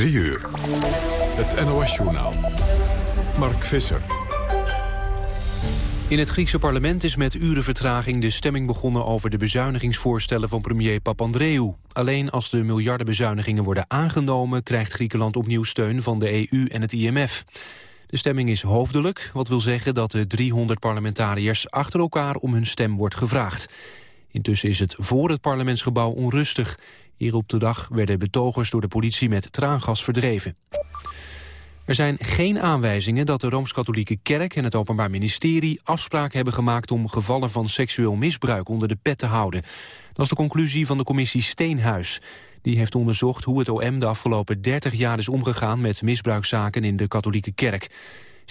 3 uur. Het NOS-journaal. Mark Visser. In het Griekse parlement is met uren vertraging de stemming begonnen over de bezuinigingsvoorstellen van premier Papandreou. Alleen als de miljardenbezuinigingen worden aangenomen krijgt Griekenland opnieuw steun van de EU en het IMF. De stemming is hoofdelijk, wat wil zeggen dat de 300 parlementariërs achter elkaar om hun stem wordt gevraagd. Intussen is het voor het parlementsgebouw onrustig. Hier op de dag werden betogers door de politie met traangas verdreven. Er zijn geen aanwijzingen dat de Rooms-Katholieke Kerk en het Openbaar Ministerie afspraken hebben gemaakt om gevallen van seksueel misbruik onder de pet te houden. Dat is de conclusie van de commissie Steenhuis. Die heeft onderzocht hoe het OM de afgelopen 30 jaar is omgegaan met misbruikzaken in de katholieke kerk.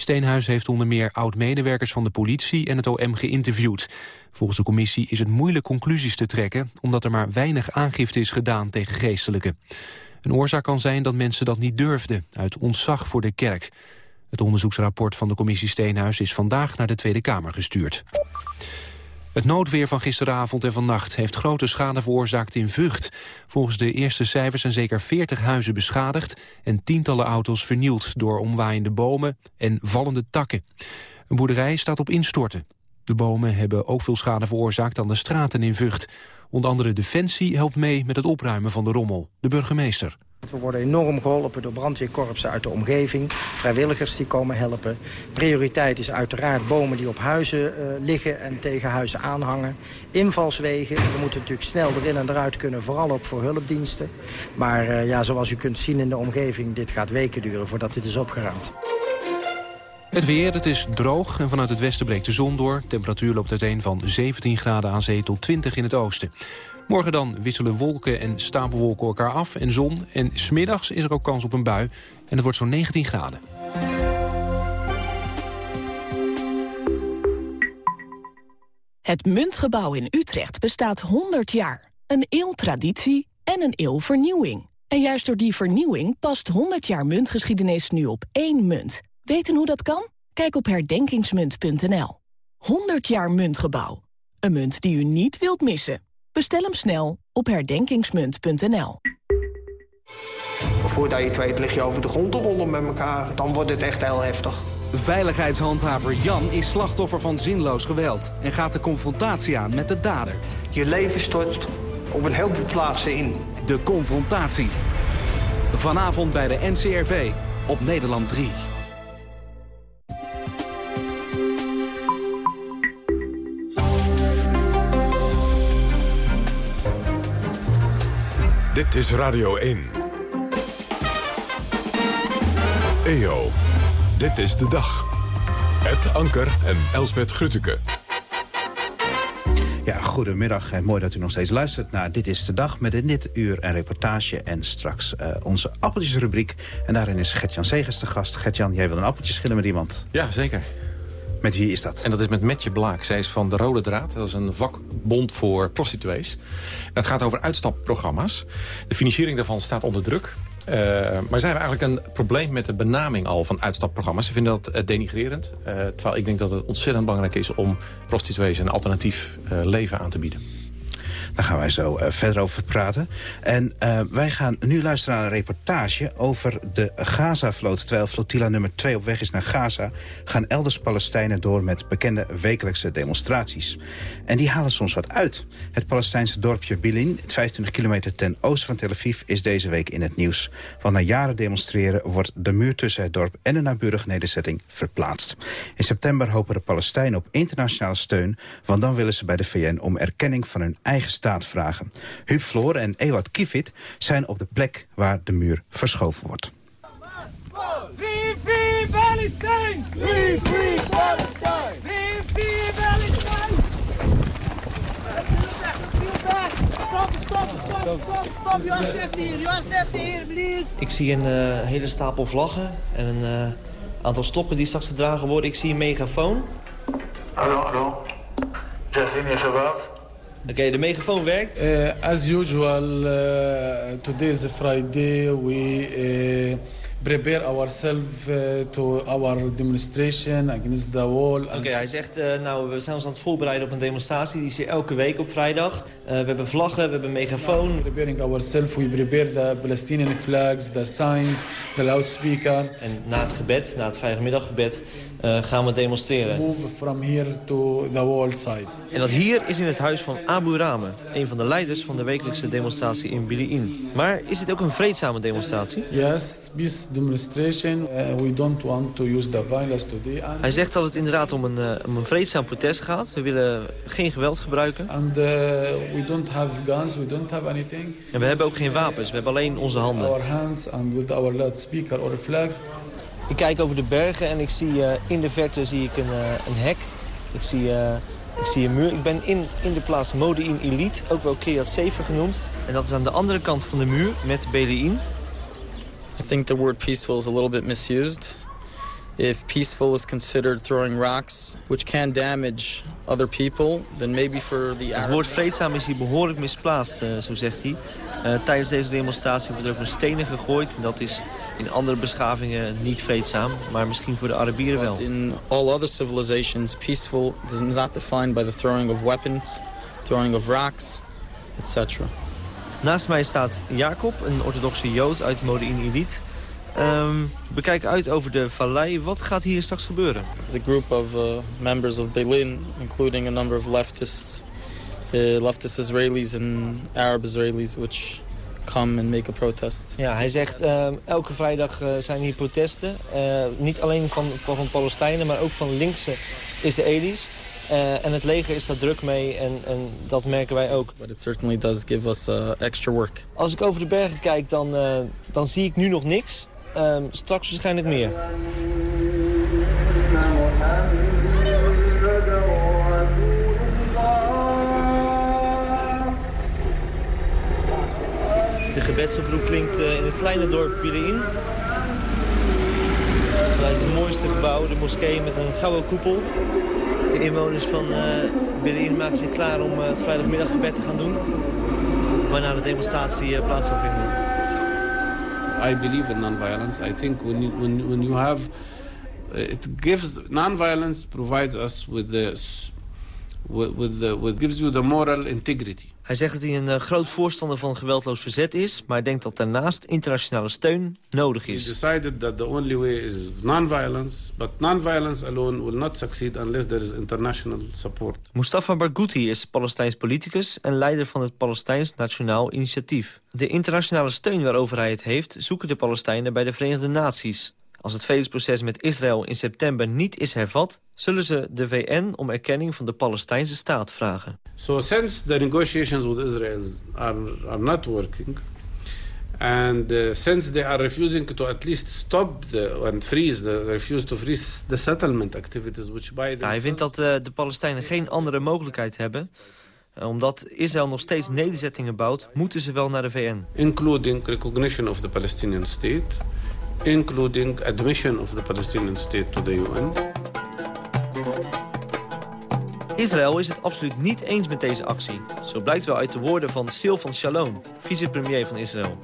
Steenhuis heeft onder meer oud-medewerkers van de politie en het OM geïnterviewd. Volgens de commissie is het moeilijk conclusies te trekken... omdat er maar weinig aangifte is gedaan tegen geestelijken. Een oorzaak kan zijn dat mensen dat niet durfden, uit ontzag voor de kerk. Het onderzoeksrapport van de commissie Steenhuis is vandaag naar de Tweede Kamer gestuurd. Het noodweer van gisteravond en vannacht heeft grote schade veroorzaakt in Vught. Volgens de eerste cijfers zijn zeker 40 huizen beschadigd... en tientallen auto's vernield door omwaaiende bomen en vallende takken. Een boerderij staat op instorten. De bomen hebben ook veel schade veroorzaakt aan de straten in Vught. Onder andere Defensie helpt mee met het opruimen van de rommel. De burgemeester. We worden enorm geholpen door brandweerkorpsen uit de omgeving. Vrijwilligers die komen helpen. Prioriteit is uiteraard bomen die op huizen uh, liggen en tegen huizen aanhangen. Invalswegen. We moeten natuurlijk snel erin en eruit kunnen, vooral ook voor hulpdiensten. Maar uh, ja, zoals u kunt zien in de omgeving, dit gaat weken duren voordat dit is opgeruimd. Het weer, het is droog en vanuit het westen breekt de zon door. Temperatuur loopt uiteen van 17 graden aan zee tot 20 in het oosten. Morgen dan wisselen wolken en stapelwolken elkaar af en zon. En smiddags is er ook kans op een bui en het wordt zo'n 19 graden. Het Muntgebouw in Utrecht bestaat 100 jaar. Een eeuw traditie en een eeuw vernieuwing. En juist door die vernieuwing past 100 jaar muntgeschiedenis nu op één munt. Weten hoe dat kan? Kijk op herdenkingsmunt.nl. 100 jaar Muntgebouw. Een munt die u niet wilt missen. Bestel hem snel op herdenkingsmunt.nl. Voordat je het weet lig je over de grond te rollen met elkaar. Dan wordt het echt heel heftig. Veiligheidshandhaver Jan is slachtoffer van zinloos geweld... en gaat de confrontatie aan met de dader. Je leven stort op een heleboel plaatsen in. De confrontatie. Vanavond bij de NCRV op Nederland 3. Dit is Radio 1. EO, dit is de dag. Het Anker en Elsbet Grutteke. Ja, goedemiddag en mooi dat u nog steeds luistert naar Dit is de Dag... met in dit uur een reportage en straks uh, onze appeltjesrubriek. En daarin is Gertjan Segers de gast. Gertjan, jij wil een appeltje schillen met iemand? Ja, zeker. Met wie is dat? En dat is met Metje Blaak. Zij is van de Rode Draad. Dat is een vakbond voor prostituees. En het gaat over uitstapprogramma's. De financiering daarvan staat onder druk. Uh, maar zij hebben eigenlijk een probleem met de benaming al van uitstapprogramma's. Ze vinden dat uh, denigrerend. Uh, terwijl ik denk dat het ontzettend belangrijk is om prostituees een alternatief leven aan te bieden. Daar gaan wij zo uh, verder over praten. En uh, wij gaan nu luisteren naar een reportage over de Gaza-vloot. Terwijl flotilla nummer 2 op weg is naar Gaza... gaan elders Palestijnen door met bekende wekelijkse demonstraties. En die halen soms wat uit. Het Palestijnse dorpje Bilin, 25 kilometer ten oosten van Tel Aviv... is deze week in het nieuws. Want na jaren demonstreren wordt de muur tussen het dorp... en de naburige nederzetting verplaatst. In september hopen de Palestijnen op internationale steun... want dan willen ze bij de VN om erkenning van hun eigen staat vragen. Huub Floor en Ewad Kifit zijn op de plek waar de muur verschoven wordt. Free, free Palestine! Free, free Palestine! Stop, stop, stop, stop, stop, you are safety here, please! Ik zie een uh, hele stapel vlaggen en een uh, aantal stokken die straks gedragen worden. Ik zie een megafoon. Hallo, hallo. Jazin, ya shabab. Oké, okay, de megafoon werkt. Uh, as usual, uh, today is a Friday. We prepare ourselves to our demonstration against the wall. Oké, hij zegt, nou, we zijn ons aan het voorbereiden op een demonstratie. Die is hier elke week op vrijdag. We hebben vlaggen, we hebben een megafoon. Preparing ourselves, we prepare the Palestinian flags, the signs, the loudspeaker. En na het gebed, na het vrijdagmiddaggebed, uh, gaan we demonstreren. Move from here to the wall side. En dat hier is in het huis van Abu Rame, een van de leiders van de wekelijkse demonstratie in Bili'in. Maar is dit ook een vreedzame demonstratie? Yes, peace demonstration. Uh, we don't want to use the violence today. And Hij zegt dat het inderdaad om een, uh, om een vreedzaam protest gaat. We willen geen geweld gebruiken. And uh, we don't have guns, we don't have anything. En we hebben ook geen wapens, we hebben alleen onze handen. Our hands and with our loudspeaker or flags. Ik kijk over de bergen en ik zie uh, in de verte zie ik een, uh, een hek. Ik zie, uh, ik zie een muur. Ik ben in, in de plaats Modi'in Elite, ook wel Kiryat Sefer genoemd. En dat is aan de andere kant van de muur met Belein. I think the word peaceful is a little bit misused. If peaceful is considered throwing rocks, which can damage other people, then maybe for the Het woord vreedzaam is hier behoorlijk misplaatst, zo zegt hij. Uh, tijdens deze demonstratie wordt er ook een stenen gegooid. En dat is in andere beschavingen niet vreedzaam, maar misschien voor de Arabieren wel. But in all other civilizations, peaceful is not defined by the throwing of weapons, throwing of rocks, etc. Naast mij staat Jacob, een orthodoxe jood uit Modi'in Elite. Um, we kijken uit over de vallei. Wat gaat hier straks gebeuren? It's a group of uh, members of Berlin, including a number of leftists, leftist Israelis and Arab Israelis, which come and make a protest. Ja, hij zegt uh, elke vrijdag uh, zijn hier protesten. Uh, niet alleen van, van Palestijnen, maar ook van linkse Israëli's. Uh, en het leger is daar druk mee en, en dat merken wij ook. But it certainly does give us uh, extra work. Als ik over de bergen kijk, dan, uh, dan zie ik nu nog niks. Um, straks waarschijnlijk meer. De gebedsoproep klinkt in het kleine dorp Bilein. Vanuit het mooiste gebouw, de moskee met een gouden koepel. De inwoners van uh, maken zich klaar om uh, het vrijdagmiddaggebed te gaan doen. Waarna de demonstratie plaats zal vinden. I believe in non-violence. I think when you, when, when you have... It gives... Non-violence provides us with the... With, the, with gives you the moral integrity. Hij zegt dat hij een uh, groot voorstander van geweldloos verzet is... maar denkt dat daarnaast internationale steun nodig is. We decided that the only way is non-violence... but non-violence alone will not succeed unless there is international support. Mustafa Barghouti is Palestijns politicus... en leider van het Palestijns Nationaal Initiatief. De internationale steun waarover hij het heeft... zoeken de Palestijnen bij de Verenigde Naties. Als het vredesproces met Israël in september niet is hervat... zullen ze de VN om erkenning van de Palestijnse staat vragen. So since the negotiations with Israel are, are not working... and uh, since they are refusing to at least stop the, and freeze... The, refuse to freeze the settlement activities... which by ja, hij vindt dat uh, de Palestijnen geen andere mogelijkheid hebben... Uh, omdat Israël nog steeds nederzettingen bouwt... moeten ze wel naar de VN. Including recognition of the Palestinian state including admission of the Palestinian state to the UN. Israël is het absoluut niet eens met deze actie. Zo blijkt wel uit de woorden van Silvan Shalom, vicepremier van Israël.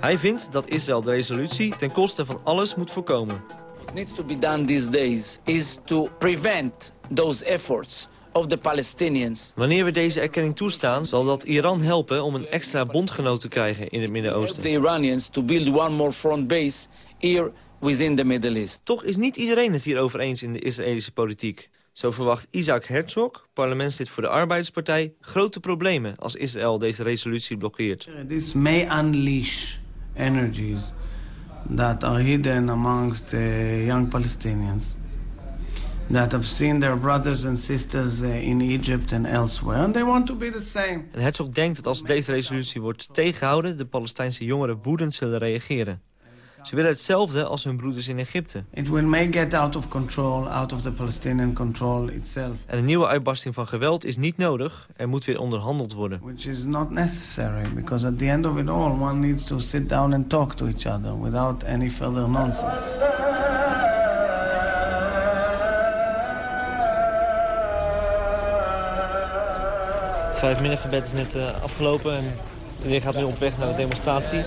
Hij vindt dat Israël de resolutie ten koste van alles moet voorkomen. What needs to be done these days is to prevent those efforts of the Palestinians. Wanneer we deze erkenning toestaan, zal dat Iran helpen om een extra bondgenoot te krijgen in het Midden-Oosten. The Iranians to build one more front base here within the Middle East. Toch is niet iedereen het hierover eens in de Israëlische politiek. Zo verwacht Isaac Herzog, parlementslid voor de Arbeiderspartij, grote problemen als Israël deze resolutie blokkeert. This may unleash energies that are hidden amongst the young Palestinians that have seen their brothers and sisters uh, in Egypt and elsewhere. And they want to be the same. En Herzog denkt dat als deze resolutie wordt tegengehouden... de Palestijnse jongeren woedend zullen reageren. Ze willen hetzelfde als hun broeders in Egypte. It will make it out of control, out of the Palestinian control itself. En een nieuwe uitbarsting van geweld is niet nodig. Er moet weer onderhandeld worden. Which is not necessary, because at the end of it all, one needs to sit down and talk to each other without any further nonsense. Vijfmiddaggebed is net uh, afgelopen en iedereen gaat nu op weg naar de demonstratie.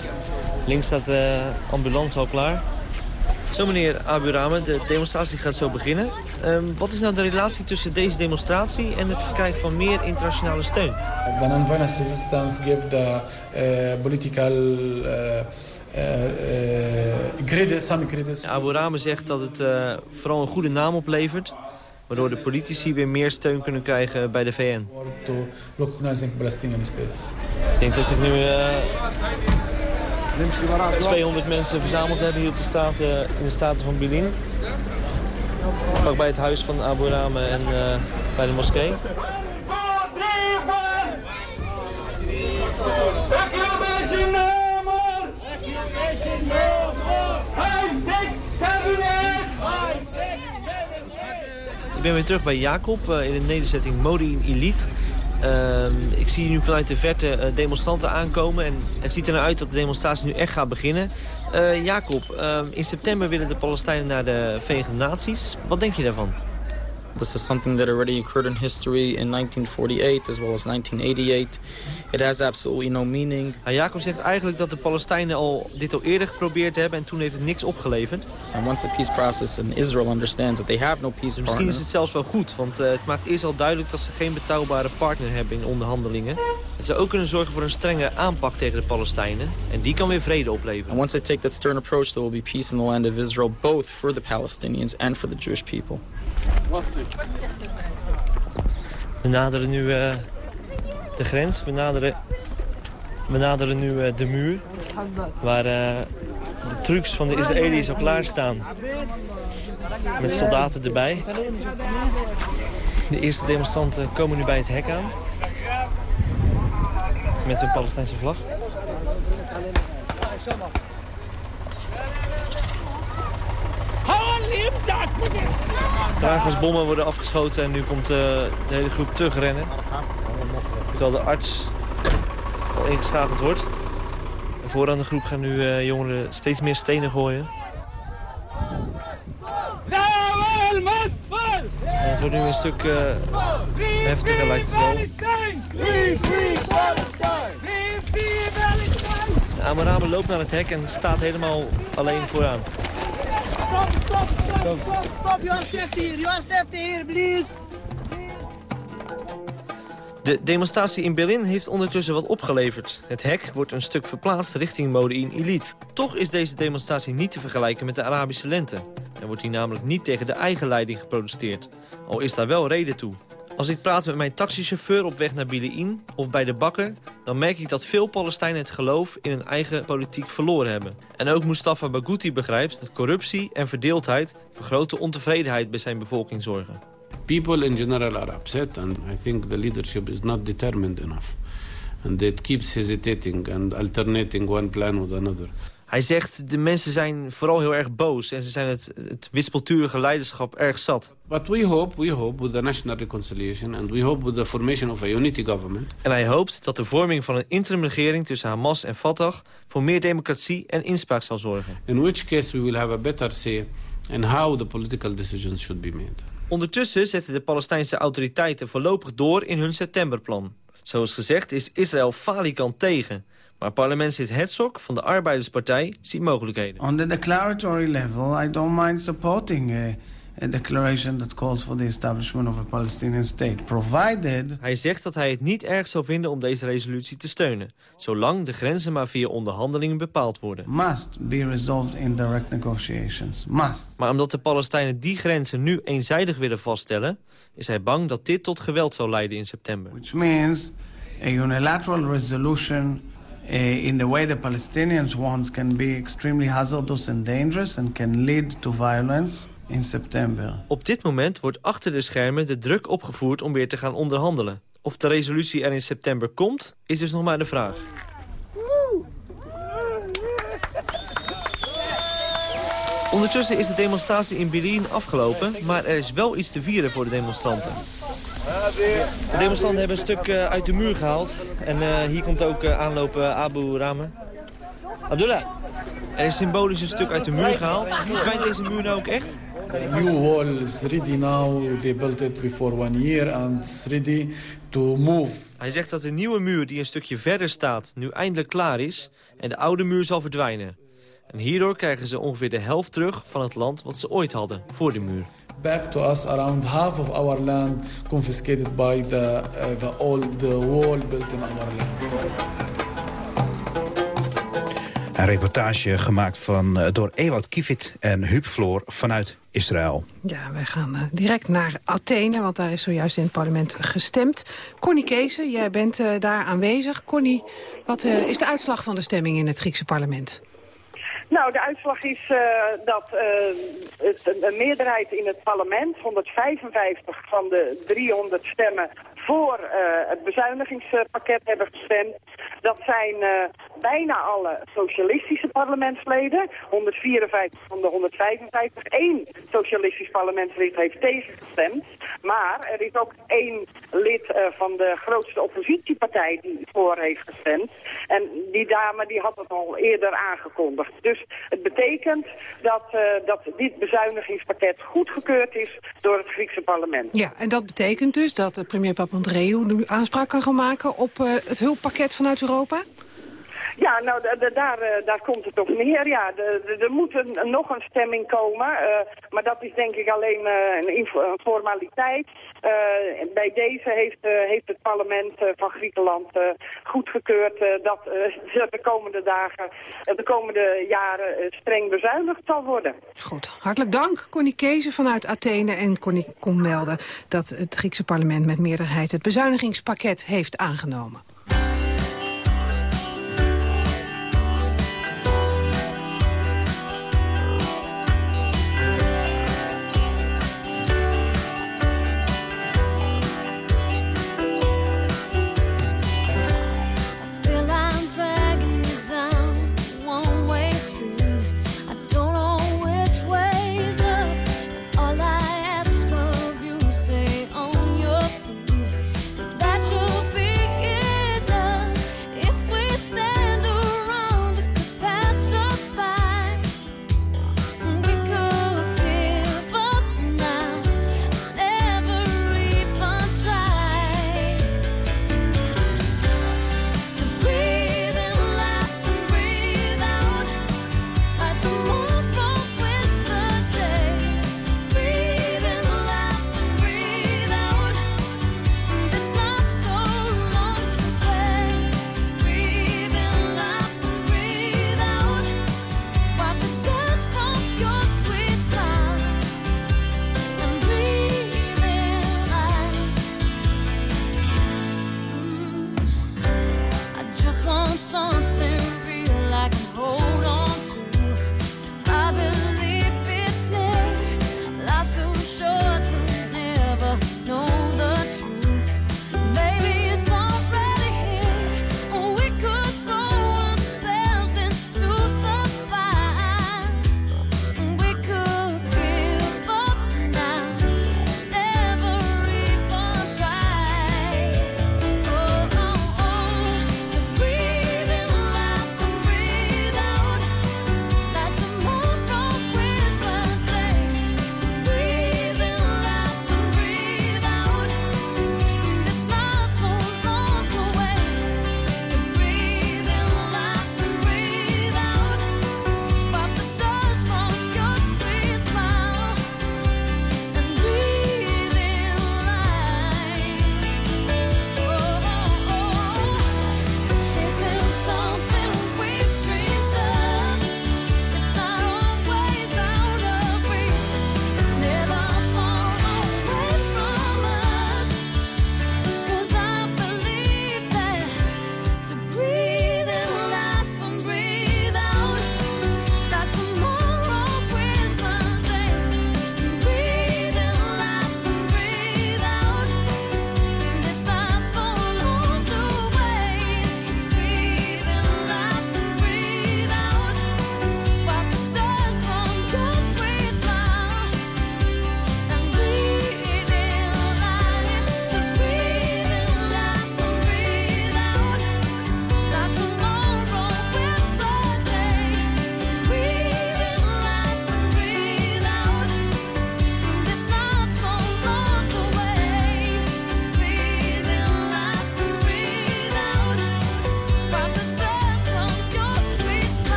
Links staat de ambulance al klaar. Zo meneer Abu Rame, de demonstratie gaat zo beginnen. Um, wat is nou de relatie tussen deze demonstratie en het verkrijgen van meer internationale steun? The non-violence resistance give the uh, political uh, uh, credit, some credits. Abu Rame zegt dat het vooral een goede naam oplevert waardoor de politici weer meer steun kunnen krijgen bij de VN. Ik denk dat zich nu uh, 200 mensen verzameld hebben hier op de straat, uh, in de staten van Bilin. Vlak bij het huis van Abu Rame en uh, bij de moskee. Ik ben weer terug bij Jacob uh, in de nederzetting Modi Elite. Uh, ik zie nu vanuit de verte uh, demonstranten aankomen en het ziet er nou uit dat de demonstratie nu echt gaat beginnen. Uh, Jacob, in september willen de Palestijnen naar de Verenigde Naties. Wat denk je daarvan? This is something that already occurred in history in 1948 as well as 1988. It has absolutely no meaning. Nou, Jacob zegt eigenlijk dat de Palestijnen al dit al eerder geprobeerd hebben en toen heeft het niks opgeleverd. So once the peace process in Israel understands that they have no peace Misschien partner, is het zelfs wel goed, want uh, het maakt eerst al duidelijk dat ze geen betrouwbare partner hebben in onderhandelingen. Het zou ook kunnen zorgen voor een strengere aanpak tegen de Palestijnen en die kan weer vrede opleveren. And once they take that stern approach, there will be peace in the land of Israel, both for the Palestinians and for the Jewish people. We naderen nu uh, de grens, we naderen, we naderen nu uh, de muur, waar uh, de trucks van de Israëli's al klaarstaan. Met soldaten erbij. De eerste demonstranten komen nu bij het hek aan. Met hun Palestijnse vlag. Dragersbommen worden afgeschoten en nu komt uh, de hele groep terugrennen. Terwijl de arts al ingeschakeld wordt. En vooraan de groep gaan nu uh, jongeren steeds meer stenen gooien. En het wordt nu een stuk uh, heftiger lijkt het wel. Amarame loopt naar het hek en staat helemaal alleen vooraan. Stop, stop, stop, stop, stop. You are safety here. You are safety here, please. De demonstratie in Berlin heeft ondertussen wat opgeleverd. Het hek wordt een stuk verplaatst richting Mode in Elite. Toch is deze demonstratie niet te vergelijken met de Arabische lente. Er wordt hier namelijk niet tegen de eigen leiding geprotesteerd. Al is daar wel reden toe. Als ik praat met mijn taxichauffeur op weg naar Bilein of bij de bakker... dan merk ik dat veel Palestijnen het geloof in hun eigen politiek verloren hebben. En ook Mustafa Bagouti begrijpt dat corruptie en verdeeldheid... voor grote ontevredenheid bij zijn bevolking zorgen. People in general are upset and I think the leadership is not determined enough. And it keeps hesitating and alternating one plan with another. Hij zegt, de mensen zijn vooral heel erg boos... en ze zijn het, het wispelturige leiderschap erg zat. But we hope, we hope with the national reconciliation... and we hope with the formation of a unity government... En hij hoopt dat de vorming van een interimregering tussen Hamas en Fatah... voor meer democratie en inspraak zal zorgen. In which case we will have a better say... in how the political decisions should be made. Ondertussen zetten de Palestijnse autoriteiten voorlopig door in hun septemberplan. Zoals gezegd is Israël falikant tegen... Maar parlementslid Herzog van de Arbeiderspartij ziet mogelijkheden. On the declaratory level, I don't mind supporting a, a declaration that calls for the establishment of a Palestinian state, provided... Hij zegt dat hij het niet erg zou vinden om deze resolutie te steunen, zolang de grenzen maar via onderhandelingen bepaald worden. Must be resolved in direct negotiations. Must. Maar omdat de Palestijnen die grenzen nu eenzijdig willen vaststellen, is hij bang dat dit tot geweld zou leiden in september. Which means a unilateral resolution in the way the Palestinians want can be extremely hazardous and dangerous and can lead to violence in September. Op dit moment wordt achter de schermen de druk opgevoerd om weer te gaan onderhandelen. Of de resolutie er in september komt, is dus nog maar de vraag. Ondertussen is de demonstratie in Berlin afgelopen, maar er is wel iets te vieren voor de demonstranten. De demonstranten hebben een stuk uh, uit de muur gehaald. En uh, hier komt ook uh, aanlopen Abu Rame. Abdullah, er is symbolisch een stuk uit de muur gehaald. Wie kwijt deze muur nou ook echt? The new wall is ready now. They built it before one year and it's ready to move. Hij zegt dat de nieuwe muur die een stukje verder staat nu eindelijk klaar is en de oude muur zal verdwijnen. En hierdoor krijgen ze ongeveer de helft terug van het land wat ze ooit hadden voor de muur. Back to us around half of our land confiscated by the, uh, the old wall built in our land. Een reportage gemaakt van, uh, door Ewout Kivit en Huub Floor vanuit Israël. Ja, wij gaan uh, direct naar Athene, want daar is zojuist in het parlement gestemd. Connie Keese, jij bent uh, daar aanwezig. Connie, wat is de uitslag van de stemming in het Griekse parlement? Nou, de uitslag is uh, dat uh, een meerderheid in het parlement, 155 van de 300 stemmen, voor uh, het bezuinigingspakket hebben gestemd. Dat zijn uh, bijna alle socialistische parlementsleden. 154 van de 155. Eén socialistisch parlementslid heeft tegengestemd. Maar er is ook één lid uh, van de grootste oppositiepartij die voor heeft gestemd. En die dame die had het al eerder aangekondigd. Dus het betekent dat, dat dit bezuinigingspakket goedgekeurd is door het Griekse parlement. Ja, en dat betekent dus dat premier Papandreou nu aanspraak kan gaan maken op het hulppakket vanuit Europa? Ja, nou, daar, daar komt het op neer. Ja, er moet nog een stemming komen. Uh, maar dat is denk ik alleen uh, een, formaliteit. Bij deze heeft, heeft het parlement van Griekenland goedgekeurd dat de komende dagen, de komende jaren streng bezuinigd zal worden. Goed, hartelijk dank Connie Kezen vanuit Athene. En Connie kon melden dat het Griekse parlement met meerderheid het bezuinigingspakket heeft aangenomen.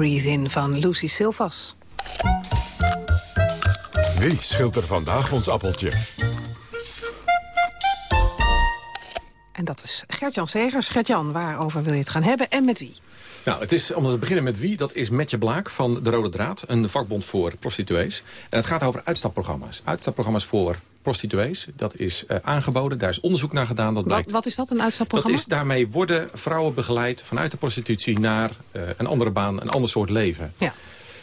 Breathe In van Lucy Silvas. Wie schilt er vandaag ons appeltje? En dat is Gert-Jan Segers. Gert-Jan, waarover wil je het gaan hebben en met wie? Nou, het is, om te beginnen met wie, dat is Metje Blaak van De Rode Draad. Een vakbond voor prostituees. En het gaat over uitstapprogramma's. Uitstapprogramma's voor prostituees. Dat is uh, aangeboden, daar is onderzoek naar gedaan. Dat blijkt, wat, wat is dat, een uitstapprogramma? Dat is, daarmee worden vrouwen begeleid vanuit de prostitutie... naar uh, een andere baan, een ander soort leven. Ja.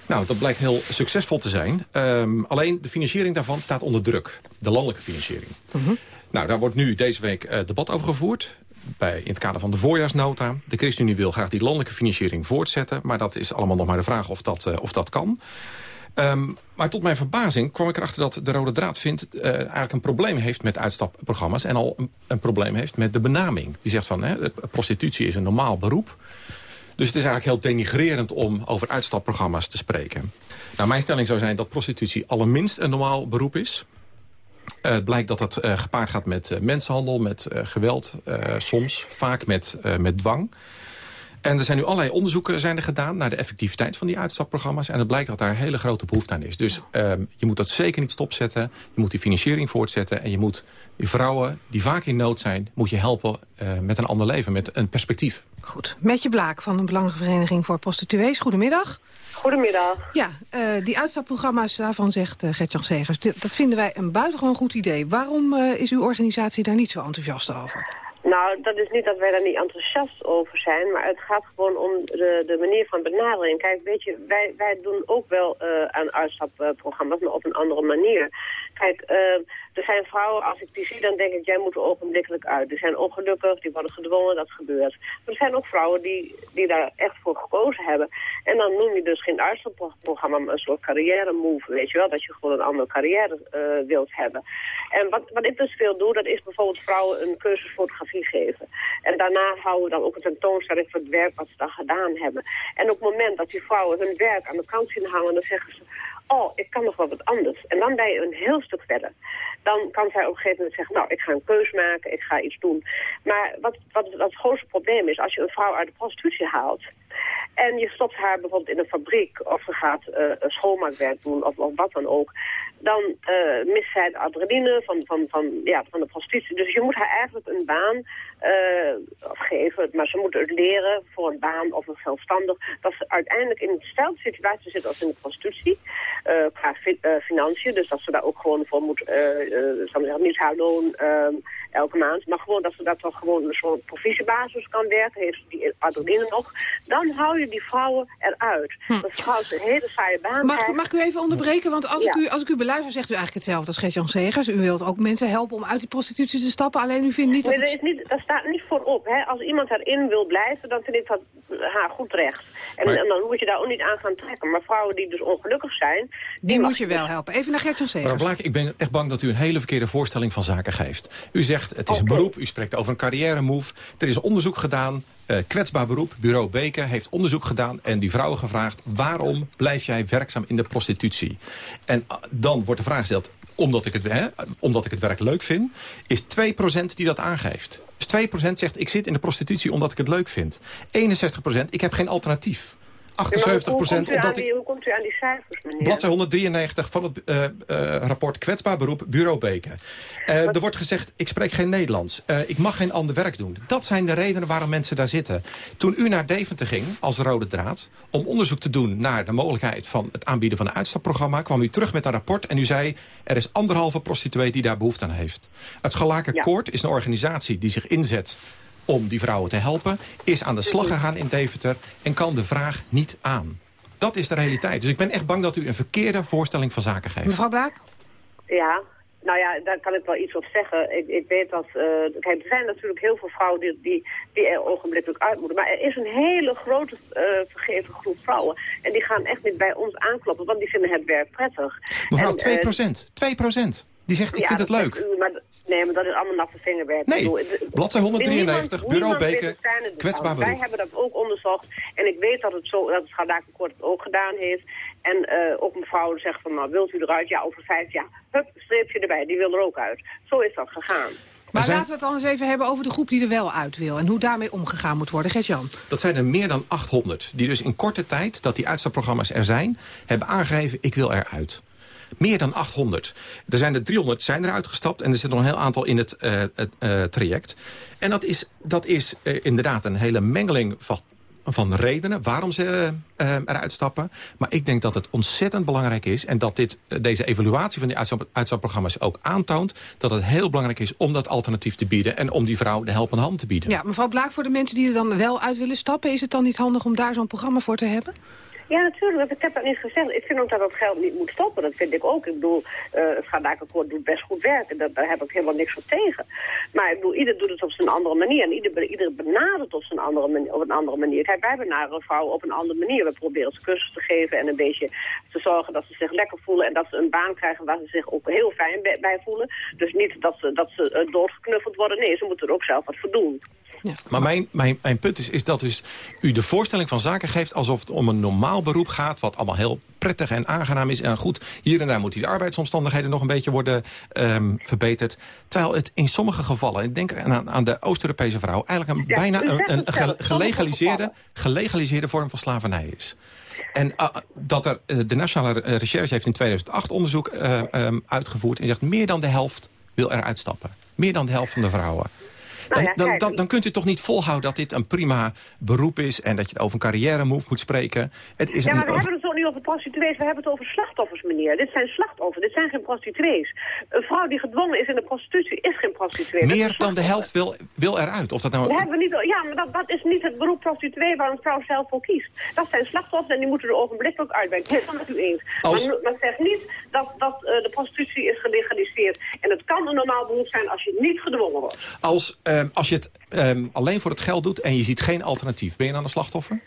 Nou, dat blijkt heel succesvol te zijn. Um, alleen de financiering daarvan staat onder druk. De landelijke financiering. Uh -huh. Nou, daar wordt nu deze week uh, debat over gevoerd. Bij, in het kader van de voorjaarsnota. De ChristenUnie wil graag die landelijke financiering voortzetten. Maar dat is allemaal nog maar de vraag of dat, of dat kan. Um, maar tot mijn verbazing kwam ik erachter dat de Rode Draad vindt... Uh, eigenlijk een probleem heeft met uitstapprogramma's... en al een, probleem heeft met de benaming. Die zegt van, hè, prostitutie is een normaal beroep. Dus het is eigenlijk heel denigrerend om over uitstapprogramma's te spreken. Nou, mijn stelling zou zijn dat prostitutie allerminst een normaal beroep is. Uh, het blijkt dat het uh, gepaard gaat met mensenhandel, met geweld, soms vaak met, met dwang. En er zijn nu allerlei onderzoeken zijn er gedaan naar de effectiviteit van die uitstapprogramma's. En het blijkt dat daar een hele grote behoefte aan is. Dus um, je moet dat zeker niet stopzetten. Je moet die financiering voortzetten. En je moet die vrouwen die vaak in nood zijn, moet je helpen uh, met een ander leven, met een perspectief. Goed. Metje Blaak van de Belangenvereniging voor Prostituees. Goedemiddag. Goedemiddag. Ja, uh, die uitstapprogramma's, daarvan zegt uh, Gert-Jan Segers... dat vinden wij een buitengewoon goed idee. Waarom uh, is uw organisatie daar niet zo enthousiast over? Nou, dat is niet dat wij daar niet enthousiast over zijn, maar het gaat gewoon om de, de manier van benadering. Kijk, weet je, wij, wij doen ook wel uh, aan uitstapprogramma's, maar op een andere manier. Kijk, uh, er zijn vrouwen, als ik die zie, dan denk ik, jij moet er uit. Die zijn ongelukkig, die worden gedwongen, dat gebeurt. Maar er zijn ook vrouwen die, die daar echt voor gekozen hebben. En dan noem je dus geen uitstapprogramma, maar een soort carrière move, weet je wel. Dat je gewoon een andere carrière uh, wilt hebben. En wat, wat ik dus veel doe, dat is bijvoorbeeld vrouwen een cursus fotografie geven. En daarna houden we dan ook een tentoonstelling voor het werk wat ze dan gedaan hebben. En op het moment dat die vrouwen hun werk aan de kant zien hangen, dan zeggen ze oh, ik kan nog wel wat anders. En dan ben je een heel stuk verder. Dan kan zij op een gegeven moment zeggen, nou, ik ga een keus maken, ik ga iets doen. Maar wat, wat, wat het grootste probleem is, als je een vrouw uit de prostitutie haalt... en je stopt haar bijvoorbeeld in een fabriek of ze gaat uh, schoonmaakwerk doen of, of wat dan ook... dan uh, mist zij de adrenaline van, van, van, ja, van de prostitutie. Dus je moet haar eigenlijk een baan uh, geven, maar ze moet het leren voor een baan of een zelfstandig... dat ze uiteindelijk in dezelfde situatie zit als in de prostitutie... Qua fi financiën, dus dat ze daar ook gewoon voor moet, uh, niet haar loon uh, elke maand, maar gewoon dat ze daar toch gewoon een soort provisiebasis kan werken, heeft die adrenaline nog, dan hou je die vrouwen eruit. Hm. Dat vrouwen een hele saaie baan mag, mag ik u even onderbreken, want als, ja. ik u, als ik u beluister zegt u eigenlijk hetzelfde als Gert-Jan Segers. U wilt ook mensen helpen om uit die prostitutie te stappen, alleen u vindt niet dat nee, het... dat, is niet, dat staat niet voorop. Hè. Als iemand erin wil blijven, dan vind ik dat haar goed recht. En, maar... en dan moet je daar ook niet aan gaan trekken. Maar vrouwen die dus ongelukkig zijn, die moet je wel helpen. Even naar Gert-Jan Segers. Blaak, ik ben echt bang dat u een hele verkeerde voorstelling van zaken geeft. U zegt, het is een beroep, u spreekt over een carrière move. Er is onderzoek gedaan, uh, kwetsbaar beroep. Bureau Beke heeft onderzoek gedaan en die vrouwen gevraagd... waarom blijf jij werkzaam in de prostitutie? En uh, dan wordt de vraag gesteld, omdat ik het, hè, omdat ik het werk leuk vind... is 2% die dat aangeeft. Dus 2% zegt, ik zit in de prostitutie omdat ik het leuk vind. 61% ik heb geen alternatief. 78 procent. Hoe, die, hoe komt u aan die cijfers, meneer? Bladzij 193 van het uh, uh, rapport Kwetsbaar Beroep, Bureau Beke. Uh, er wordt gezegd, ik spreek geen Nederlands. ik mag geen ander werk doen. Dat zijn de redenen waarom mensen daar zitten. Toen u naar Deventer ging, als rode draad... om onderzoek te doen naar de mogelijkheid van het aanbieden van een uitstapprogramma... kwam u terug met een rapport en u zei... er is anderhalve prostituee die daar behoefte aan heeft. Het Schalaken ja. Koord is een organisatie die zich inzet om die vrouwen te helpen... is aan de slag gegaan in Deventer en kan de vraag niet aan. Dat is de realiteit. Dus ik ben echt bang dat u een verkeerde voorstelling van zaken geeft. Mevrouw Blaak? Ja, nou ja, daar kan ik wel iets op zeggen. Ik, ik weet dat... Uh, kijk, er zijn natuurlijk heel veel vrouwen die, die, die er ogenblikkelijk uit moeten. Maar er is een hele grote uh, vergeven groep vrouwen. En die gaan echt niet bij ons aankloppen, want die vinden het werk prettig. Mevrouw, en, 2 uh, procent. 2 procent. Die zegt, ik ja, vind het leuk. Maar, nee, maar dat is allemaal natte vingerwerk. Nee, bladzij 193, niemand, bureau Beke, kwetsbaar beroep. Wij hebben dat ook onderzocht. En ik weet dat het, zo, dat het Schadakenkort het ook gedaan heeft. En uh, ook mevrouw zegt van, nou, wilt u eruit? Ja, over vijf jaar. Hup, streepje erbij, die wil er ook uit. Zo is dat gegaan. Maar zijn- laten we het dan eens even hebben over de groep die er wel uit wil... en hoe daarmee omgegaan moet worden. Gert-Jan. Dat zijn er meer dan 800. Die dus in korte tijd dat die uitstapprogramma's er zijn... hebben aangegeven, ik wil eruit. Meer dan 800. Er zijn er 300 zijn er uitgestapt en er zit nog een heel aantal in het, eh, eh, traject. En dat is, dat is eh, inderdaad een hele mengeling van, van redenen waarom ze eruit stappen. Maar ik denk dat het ontzettend belangrijk is... en dat dit, deze evaluatie van die uitstap, uitstapprogramma's ook aantoont... dat het heel belangrijk is om dat alternatief te bieden... en om die vrouw de helpende hand te bieden. Ja, mevrouw Blaak, voor de mensen die er dan wel uit willen stappen... is het dan niet handig om daar zo'n programma voor te hebben? Ja, natuurlijk. Ik heb dat niet gezegd. Ik vind ook dat dat geld niet moet stoppen. Dat vind ik ook. Ik bedoel, eh het Schandakakkoord doet best goed werk. En daar heb ik helemaal niks voor tegen. Maar ik bedoel, ieder doet het op zijn andere manier. En ieder, ieder benadert op, zijn andere manier, op een andere manier. Kijk, wij benaderen vrouwen op een andere manier. We proberen ze cursus te geven en een beetje te zorgen dat ze zich lekker voelen. En dat ze een baan krijgen waar ze zich ook heel fijn bij, bij voelen. Dus niet dat ze, dat ze eh, doodgeknuffeld worden. Nee, ze moeten er ook zelf wat voor doen. Maar mijn, mijn, mijn punt is, is dat dus u de voorstelling van zaken geeft... alsof het om een normaal beroep gaat... wat allemaal heel prettig en aangenaam is. En goed, hier en daar moeten die arbeidsomstandigheden... nog een beetje worden ehm, verbeterd. Terwijl het in sommige gevallen... ik denk aan, aan de Oost-Europese vrouw... eigenlijk een, Ja, bijna een, een ge- gelegaliseerde, gelegaliseerde vorm van slavernij is. En ah, dat er, eh, de Nationale Recherche heeft in 2008 onderzoek eh, ehm, uitgevoerd... en zegt meer dan de helft wil eruit stappen. Meer dan de helft van de vrouwen. Dan, Nou dan, dan, dan kunt u toch niet volhouden dat dit een prima beroep is... en dat je het over een carrière move moet spreken. Het is ja, maar een, we hebben het toch niet over prostituees, we hebben het over slachtoffers, meneer. Dit zijn slachtoffers, dit zijn geen prostituees. Een vrouw die gedwongen is in de prostitutie is geen prostituee. meer dan de helft wil, wil eruit. Of dat nou... We hebben niet, ja, maar dat, dat is niet het beroep prostituee waar een vrouw zelf voor kiest. Dat zijn slachtoffers en die moeten er ogenblikkelijk uit. Ben ik helemaal met u eens. Als- Maar, maar zeg niet dat, dat eh, de prostitutie is gelegaliseerd. En het kan een normaal beroep zijn als je niet gedwongen wordt. Als, ehm, als je het ehm, alleen voor het geld doet en je ziet geen alternatief... ben je dan een slachtoffer?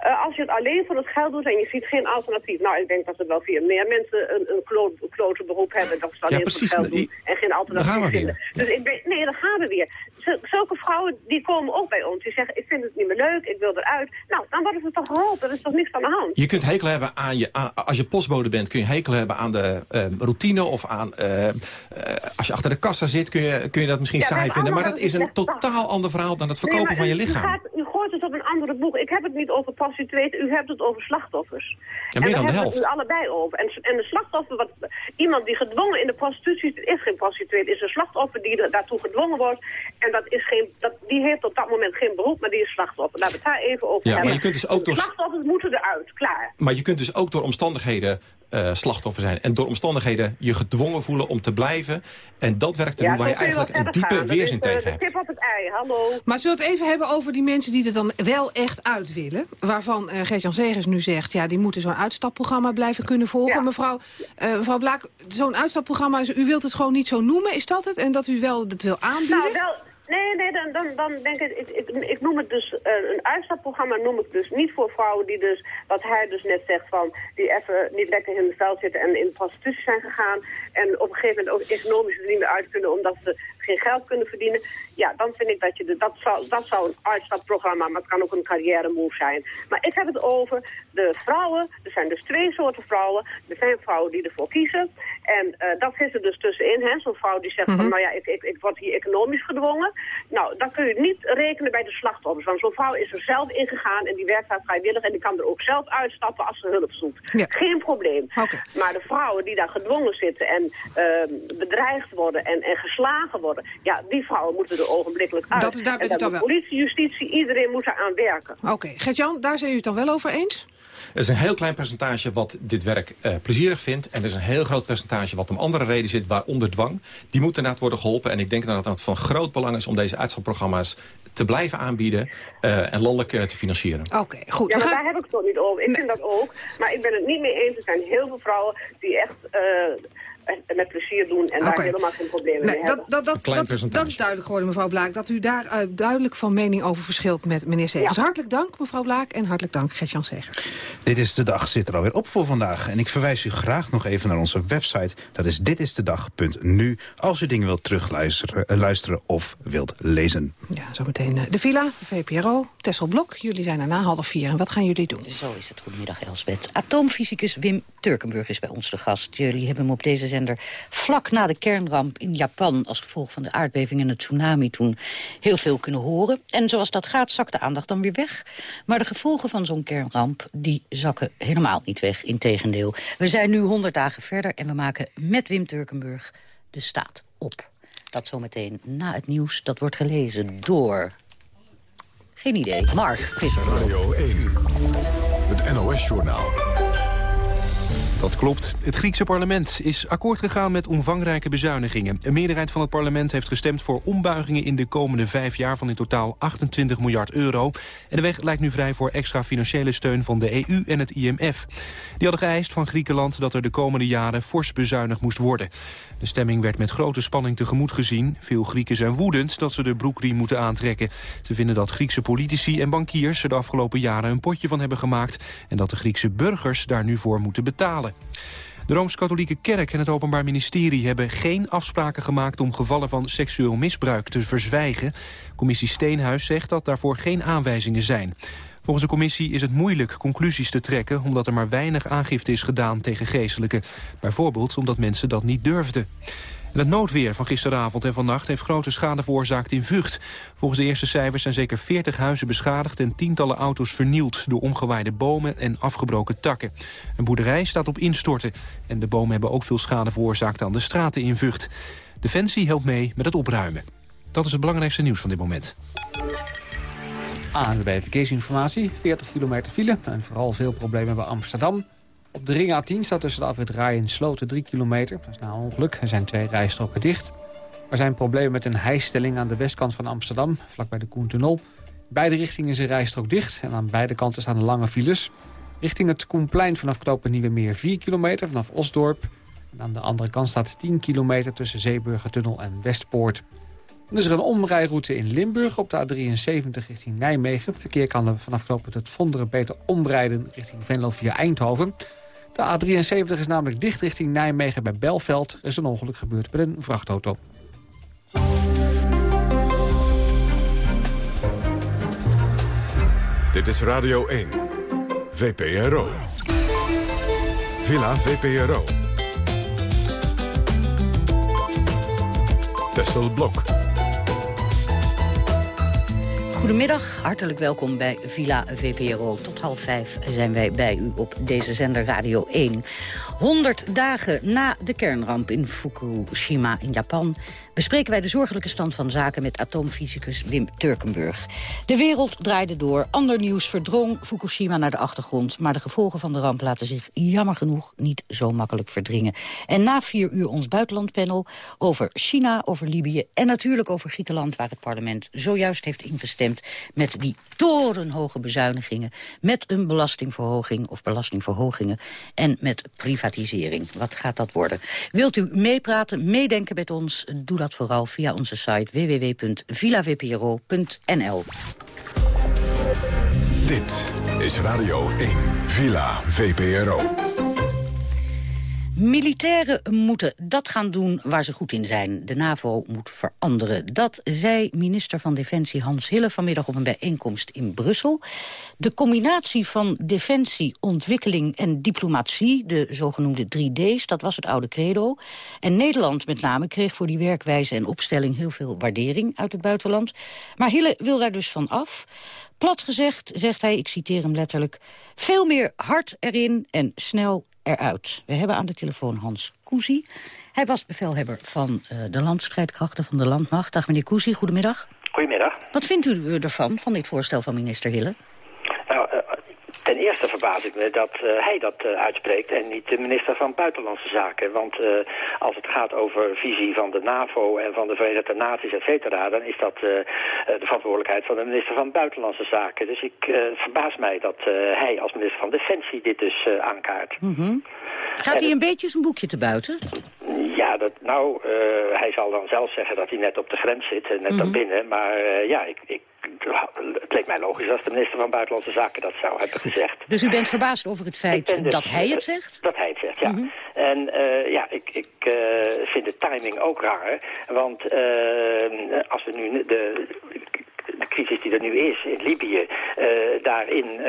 Eh, als je het alleen voor het geld doet en je ziet geen alternatief. Nou, ik denk dat er wel veel meer mensen een, een klo een klote beroep hebben. Dat ze Ja, alleen precies. voor het geld doen en geen alternatief vinden. Dus ik ben, nee, dan gaan we weer. Zul- Zulke vrouwen die komen ook bij ons. Die zeggen, ik vind het niet meer leuk, ik wil eruit. Nou, dan worden ze toch geholpen. Er is toch niks aan de hand. Je kunt hekel hebben aan je... aan- als je postbode bent kun je hekel hebben aan de ehm, routine... of aan... ehm, eh, als je achter de kassa zit kun je, kun je dat misschien Ja, saai vinden. Maar dat is een totaal ander verhaal dan het verkopen van je lichaam. U, gaat, u gooit het op een andere boeg. Ik heb het niet over prostituees, u hebt het over slachtoffers. Ja, meer en dan we de hebben helft. het nu allebei over. En, en de slachtoffer, wat, iemand die gedwongen in de prostitutie is geen prostituee. Het is een slachtoffer die daartoe gedwongen wordt. En dat is geen, dat, die heeft op dat moment geen beroep, maar die is slachtoffer. Laten we het daar even over Ja, maar hebben. je kunt dus ook door- Slachtoffers moeten eruit, klaar. Maar je kunt dus ook door omstandigheden eh, slachtoffer zijn. En door omstandigheden je gedwongen voelen om te blijven. En dat werk te doen waar je eigenlijk een diepe gaan. Weerzin is, eh, tegen hebt. tip op het ei, hallo. Maar zullen we het even hebben over die mensen die er dan wel echt uit willen? Waarvan eh Gert-Jan Segers nu zegt, ja, die moeten zo'n uitstapprogramma blijven kunnen volgen. Mevrouw, eh, mevrouw Blaak, zo'n uitstapprogramma, u wilt het gewoon niet zo noemen, is dat het? En dat u wel het wil aanbieden? Nou, wel, nee, nee, dan, dan, dan denk ik, ik, ik, noem het dus, eh, een uitstapprogramma noem ik dus niet voor vrouwen die dus, wat hij dus net zegt van, die even niet lekker in het veld zitten en in de prostitutie zijn gegaan en op een gegeven moment ook economisch niet meer uit kunnen omdat ze geen geld kunnen verdienen. Ja, dan vind ik dat je, dat, zou, dat zou een uitstapprogramma, maar het kan ook een carrière move zijn. Maar ik heb het over de vrouwen, er zijn dus twee soorten vrouwen. Er zijn vrouwen die ervoor kiezen en eh, dat zit er dus tussenin, hè, zo'n vrouw die zegt van, Mhm. nou ja, ik, ik, ik word hier economisch gedwongen. Nou, dan kun je niet rekenen bij de slachtoffers. Want zo'n vrouw is er zelf ingegaan en die werkt daar vrijwillig... en die kan er ook zelf uitstappen als ze hulp zoekt. Geen probleem. Maar de vrouwen die daar gedwongen zitten en ehm, bedreigd worden en, en geslagen worden... ja, die vrouwen moeten er ogenblikkelijk uit. Dat is- daar en de wel. politie, justitie, iedereen moet daar aan werken. Oké, Gert-Jan, daar zijn u het dan wel over eens? Er is een heel klein percentage wat dit werk eh, plezierig vindt. En er is een heel groot percentage wat om andere redenen zit, waaronder dwang. Die moeten inderdaad worden geholpen. En ik denk dat het van groot belang is om deze uitstapprogramma's te blijven aanbieden eh, en landelijk eh, te financieren. Oké, goed. Ja, maar gaan- daar heb ik het toch niet over. Ik vind dat ook. Maar ik ben het niet mee eens. Er zijn heel veel vrouwen die echt eh, met plezier doen... en daar helemaal geen problemen Nee, mee dat, hebben. dat, dat, dat, dat is duidelijk geworden, mevrouw Blaak. Dat u daar eh, duidelijk van mening over verschilt met meneer Segers. Hartelijk dank, mevrouw Blaak. En hartelijk dank, Gert-Jan Segers. Dit is de dag zit er alweer op voor vandaag. En ik verwijs u graag nog even naar onze website. Dat is ditistedag.nu. Als u dingen wilt terugluisteren eh, luisteren of wilt lezen. Ja, zometeen eh, de Villa, de VPRO, Tessel Blok. Jullie zijn er na half vier. En wat gaan jullie doen? Zo is het. Goedemiddag, Elsbeth. Atoomfysicus Wim Turkenburg is bij ons de gast. Jullie hebben hem op deze zender vlak na de kernramp in Japan... als gevolg van de aardbeving en het tsunami toen heel veel kunnen horen. En zoals dat gaat, zakt de aandacht dan weer weg. Maar de gevolgen van zo'n kernramp, die zakken helemaal niet weg. Integendeel. We zijn nu 100 dagen verder en we maken met Wim Turkenburg de staat op. Dat zometeen na het nieuws. Dat wordt gelezen door... Geen idee. Mark Visser. Radio 1. Het NOS-journaal. Dat klopt. Het Griekse parlement is akkoord gegaan met omvangrijke bezuinigingen. Een meerderheid van het parlement heeft gestemd voor ombuigingen in de komende vijf jaar van in totaal 28 miljard euro. En de weg lijkt nu vrij voor extra financiële steun van de EU en het IMF. Die hadden geëist van Griekenland dat er de komende jaren fors bezuinigd moest worden. De stemming werd met grote spanning tegemoet gezien. Veel Grieken zijn woedend dat ze de broekriem moeten aantrekken. Ze vinden dat Griekse politici en bankiers er de afgelopen jaren een potje van hebben gemaakt... en dat de Griekse burgers daar nu voor moeten betalen. De Rooms-Katholieke Kerk en het Openbaar Ministerie hebben geen afspraken gemaakt om gevallen van seksueel misbruik te verzwijgen. Commissie Steenhuis zegt dat daarvoor geen aanwijzingen zijn. Volgens de commissie is het moeilijk conclusies te trekken... omdat er maar weinig aangifte is gedaan tegen geestelijken. Bijvoorbeeld omdat mensen dat niet durfden. En het noodweer van gisteravond en vannacht heeft grote schade veroorzaakt in Vught. Volgens de eerste cijfers zijn zeker 40 huizen beschadigd... en tientallen auto's vernield door omgewaaide bomen en afgebroken takken. Een boerderij staat op instorten. En de bomen hebben ook veel schade veroorzaakt aan de straten in Vught. Defensie helpt mee met het opruimen. Dat is het belangrijkste nieuws van dit moment. ANWB Verkeersinformatie, 40 kilometer file en vooral veel problemen bij Amsterdam. Op de ring A10 staat tussen de afrit en Sloten 3 kilometer. Dat is na een ongeluk, er zijn twee rijstroken dicht. Er zijn problemen met een hijstelling aan de westkant van Amsterdam, vlakbij de Koentunnel. Beide richtingen een rijstrook dicht en aan beide kanten staan lange files. Richting het Koenplein vanaf knopen Nieuwe Meer 4 kilometer vanaf Osdorp. En aan de andere kant staat 10 kilometer tussen Zeeburgertunnel en Westpoort. Dan is er een omrijroute in Limburg op de A73 richting Nijmegen. Verkeer kan vanaf knooppunt het Vonderen beter omrijden richting Venlo via Eindhoven. De A73 is namelijk dicht richting Nijmegen bij Belveld. Er is een ongeluk gebeurd met een vrachtauto. Dit is Radio 1. VPRO. Villa VPRO. Tessel Blok. Goedemiddag, hartelijk welkom bij Villa VPRO. Tot half vijf zijn wij bij u op deze zender Radio 1. 100 dagen na de kernramp in Fukushima in Japan... bespreken wij de zorgelijke stand van zaken met atoomfysicus Wim Turkenburg. De wereld draaide door, ander nieuws verdrong Fukushima naar de achtergrond... maar de gevolgen van de ramp laten zich jammer genoeg niet zo makkelijk verdringen. En na vier uur ons buitenlandpanel over China, over Libië... en natuurlijk over Griekenland, waar het parlement zojuist heeft ingestemd... met die torenhoge bezuinigingen, met een belastingverhoging of belastingverhogingen... en met wat gaat dat worden? Wilt u meepraten, meedenken met ons? Doe dat vooral via onze site www.villavpro.nl. Dit is Radio 1, Villa VPRO. Militairen moeten dat gaan doen waar ze goed in zijn. De NAVO moet veranderen. Dat zei minister van Defensie Hans Hille vanmiddag op een bijeenkomst in Brussel. De combinatie van defensie, ontwikkeling en diplomatie, de zogenoemde 3D's, dat was het oude credo. En Nederland met name kreeg voor die werkwijze en opstelling heel veel waardering uit het buitenland. Maar Hille wil daar dus van af. Plat gezegd, zegt hij, ik citeer hem letterlijk... veel meer hard erin en snel eruit. We hebben aan de telefoon Hans Koesie. Hij was bevelhebber van uh, de landstrijdkrachten van de landmacht. Dag meneer Koesie, goedemiddag. Goedemiddag. Wat vindt u ervan, van dit voorstel van minister Hille? Ten eerste verbaas ik me dat uh, hij dat uh, uitspreekt en niet de minister van Buitenlandse Zaken. Want uh, als het gaat over visie van de NAVO en van de Verenigde Naties, et cetera, dan is dat de verantwoordelijkheid van de minister van Buitenlandse Zaken. Dus ik verbaas mij dat hij als minister van Defensie dit dus aankaart. Mm -hmm. Gaat hij een beetje zijn boekje te buiten? Ja, dat, nou, hij zal dan zelf zeggen dat hij net op de grens zit, net mm -hmm. daarbinnen. Maar ja, ik, ik het leek mij logisch als de minister van Buitenlandse Zaken dat zou hebben gezegd. Dus u bent verbaasd over het feit dus, dat hij het zegt? Dat hij het zegt, ja. Mm -hmm. En uh, ja, ik, ik vind de timing ook raar. Want als we nu de, de crisis die er nu is in Libië, daarin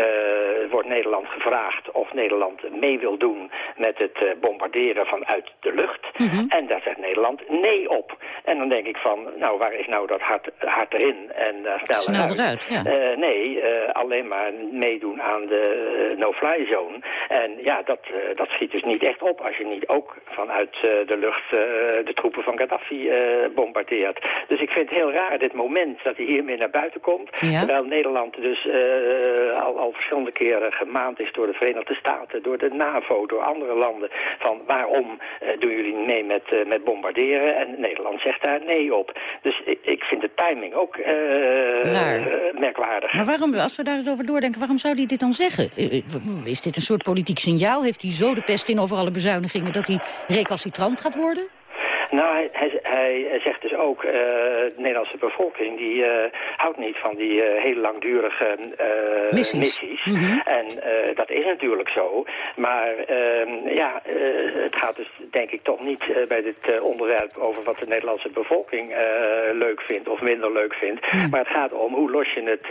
wordt Nederland gevraagd of Nederland mee wil doen met het bombarderen vanuit de lucht. Mhm. En daar zegt Nederland nee op. En dan denk ik van, nou waar is nou dat hart, hart erin en sneller Snel uit? eruit, ja. nee, alleen maar meedoen aan de no-fly zone. En ja, dat, dat schiet dus niet echt op als je niet ook vanuit de lucht de troepen van Gaddafi bombardeert. Dus ik vind het heel raar dit moment dat hij hiermee naar buiten komt. Ja. Terwijl Nederland dus al, al verschillende keren gemaand is door de Verenigde Staten, door de NAVO, door andere landen. Van waarom doen jullie mee met, met bombarderen? En Nederland zegt daar nee op. Dus ik, ik vind de timing ook merkwaardig. Maar waarom, als we daar eens over doordenken, waarom zou hij dit dan zeggen? Is dit een soort politiek signaal? Heeft hij zo de pest in over alle bezuinigingen dat hij recalcitrant gaat worden? Nou, hij, hij, hij, zegt dus ook, uh, de Nederlandse bevolking, die uh, houdt niet van die uh, heel langdurige missies. missies. Mm -hmm. En dat is natuurlijk zo. Maar ehm, ja, het gaat dus denk ik toch niet bij dit onderwerp over wat de Nederlandse bevolking leuk vindt of minder leuk vindt. Mm. Maar het gaat om hoe los je het,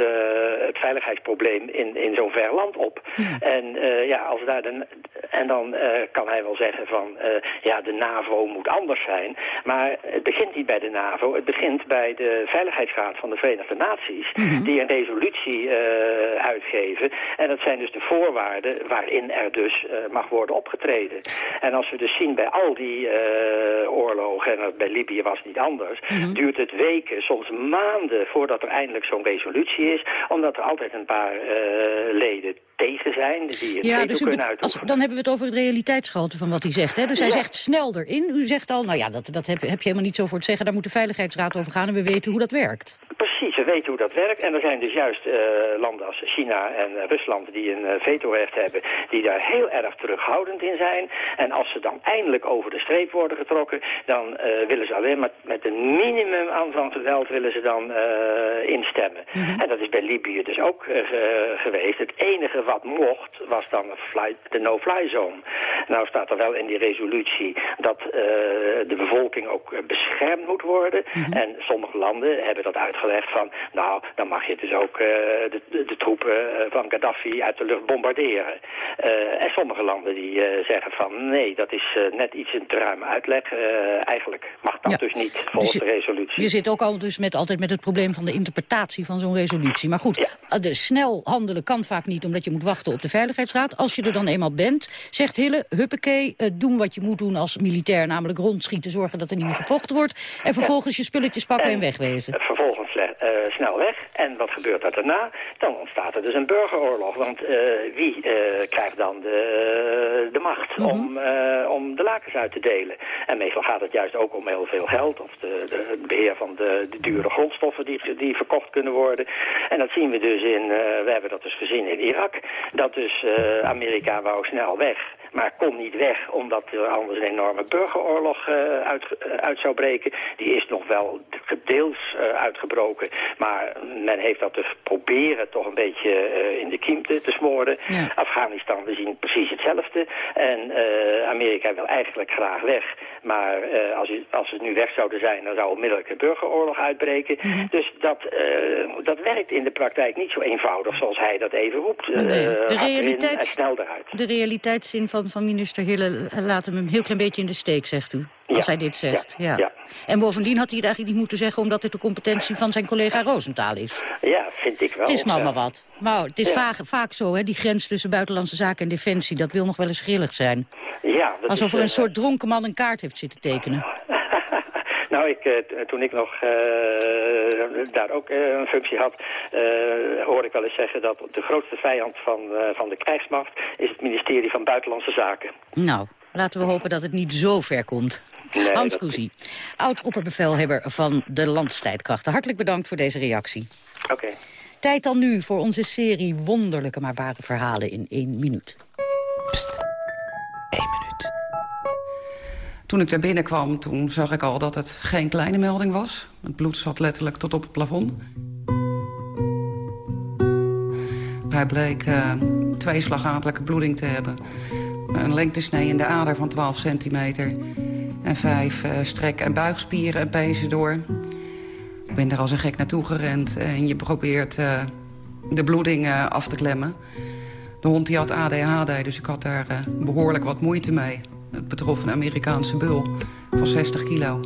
het veiligheidsprobleem in, in zo'n ver land op. En ja, als daar de, en dan kan hij wel zeggen van, ja, de NAVO moet anders zijn. Maar het begint niet bij de NAVO. Het begint bij de Veiligheidsraad van de Verenigde Naties. Mhm. Die een resolutie uh, uitgeven. En dat zijn dus de voorwaarden waarin er dus uh, mag worden opgetreden. En als we dus zien bij al die uh, oorlogen, en bij Libië was het niet anders... Mhm. duurt het weken, soms maanden voordat er eindelijk zo'n resolutie is. Omdat er altijd een paar leden tegen zijn, die het ja, veto dus kunnen als, dan hebben we het over het realiteitsgehalte van wat hij zegt. Hè? Dus hij Ja. zegt snel erin. U zegt al, nou ja, dat, dat heb, heb je helemaal niet zo voor het zeggen. Daar moet de Veiligheidsraad over gaan en we weten hoe dat werkt. Precies, we weten hoe dat werkt. En er zijn dus juist eh, landen als China en eh, Rusland die een uh, vetorecht hebben... die daar heel erg terughoudend in zijn. En als ze dan eindelijk over de streep worden getrokken... dan eh, willen ze alleen maar met een minimum aan van geweld willen ze dan eh, instemmen. En dat is bij Libië dus ook eh, ge- geweest. Het enige wat mocht was dan fly- de no-fly zone. Nou staat er wel in die resolutie dat eh, de bevolking ook eh, beschermd moet worden. En sommige landen hebben dat uitgelegd van... nou, dan mag je dus ook eh, de, de, de troepen van Gaddafi uit de lucht bombarderen. En sommige landen die zeggen van... nee, dat is net iets een te ruime uitleg. Eigenlijk mag dat Ja. dus niet volgens Dus de resolutie. Je zit ook al dus met, altijd met het probleem van de interpretatie van zo'n resolutie. Maar goed, eh, de snel handelen kan vaak niet omdat je moet wachten op de Veiligheidsraad. Als je er dan eenmaal bent, zegt Hille, huppakee, eh, doen wat je moet doen als militair. Namelijk rondschieten, zorgen dat er niet meer gevochten wordt. En vervolgens je spulletjes pakken en, wegwezen. Vervolgens sle- eh, snel weg. En wat gebeurt er daarna? Dan ontstaat er dus een burgeroorlog. Want eh, wie eh, krijgt dan de, de macht om, eh, om de lakens uit te delen? En meestal gaat het juist ook om heel veel geld. Of de, de, het beheer van de, de dure grondstoffen die, die verkocht kunnen worden. En dat zien we dus in, eh, we hebben dat dus gezien in Irak. Dat dus eh, Amerika wou snel weg. Maar kon niet weg omdat er anders een enorme burgeroorlog eh, uit, eh, uit zou breken. Die is nog wel gedeels eh, uitgebroken. Maar men heeft dat dus proberen toch een beetje in de kiem te, te smoren. Afghanistan, we zien precies hetzelfde. En Amerika wil eigenlijk graag weg. Maar als, u- als ze nu weg zouden zijn, dan zou onmiddellijk een burgeroorlog uitbreken. Dus dat, dat werkt in de praktijk niet zo eenvoudig zoals hij dat even roept. De erin realiteit- snel eruit. De realiteitszin van, van minister Hille eh, laat hem een heel klein beetje in de steek, zegt u. Als Ja, hij dit zegt. Ja. ja. En bovendien had hij het eigenlijk niet moeten zeggen... omdat dit de competentie van zijn collega Roosentaal is. Ja, vind ik wel. Het is maar, Ja. maar wat. Maar het is vaak, vaak zo, hè, die grens tussen buitenlandse zaken en defensie... dat wil nog wel eens grillig zijn. Ja, dat Alsof er een eh, soort dronken man een kaart heeft zitten tekenen. Nou, ik, eh, toen ik nog eh, daar ook eh, een functie had, eh, hoorde ik wel eens zeggen dat de grootste vijand van, eh, van de krijgsmacht is het ministerie van Buitenlandse Zaken. Nou, laten we hopen dat het niet zo ver komt. Nee, Hans dat- Cousy, oud-opperbevelhebber van de landstrijdkrachten. Hartelijk bedankt voor deze reactie. Oké. Tijd dan nu voor onze serie wonderlijke maar ware verhalen in één minuut. Toen ik daar binnenkwam, toen zag ik al dat het geen kleine melding was. Het bloed zat letterlijk tot op het plafond. Hij bleek eh, twee slagadelijke bloeding te hebben. Een lengtesnee in de ader van 12 centimeter. En vijf eh, strek- en buigspieren en pezen door. Ik ben er als een gek naartoe gerend en je probeert uh, de bloeding uh, af te klemmen. De hond die had ADHD, dus ik had daar uh, behoorlijk wat moeite mee. Het betrof een Amerikaanse bul van 60 kilo.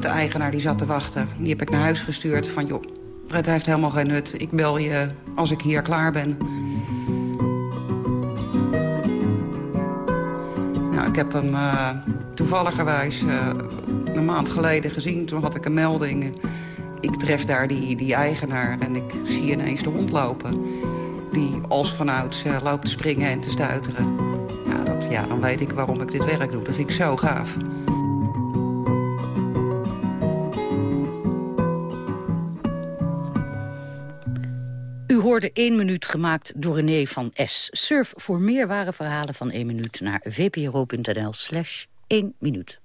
De eigenaar die zat te wachten, die heb ik naar huis gestuurd van... joh, het heeft helemaal geen nut, ik bel je als ik hier klaar ben. Nou, ik heb hem uh, toevalligerwijs uh, een maand geleden gezien. Toen had ik een melding. Ik tref daar die, die eigenaar en ik zie ineens de hond lopen. Die als vanouds uh, loopt te springen en te stuiteren. Ja, dan weet ik waarom ik dit werk doe. Dat vind ik zo gaaf. U hoorde 1 minuut gemaakt door René van S. Surf voor meer ware verhalen van 1 minuut naar vpro.nl slash 1 minuut.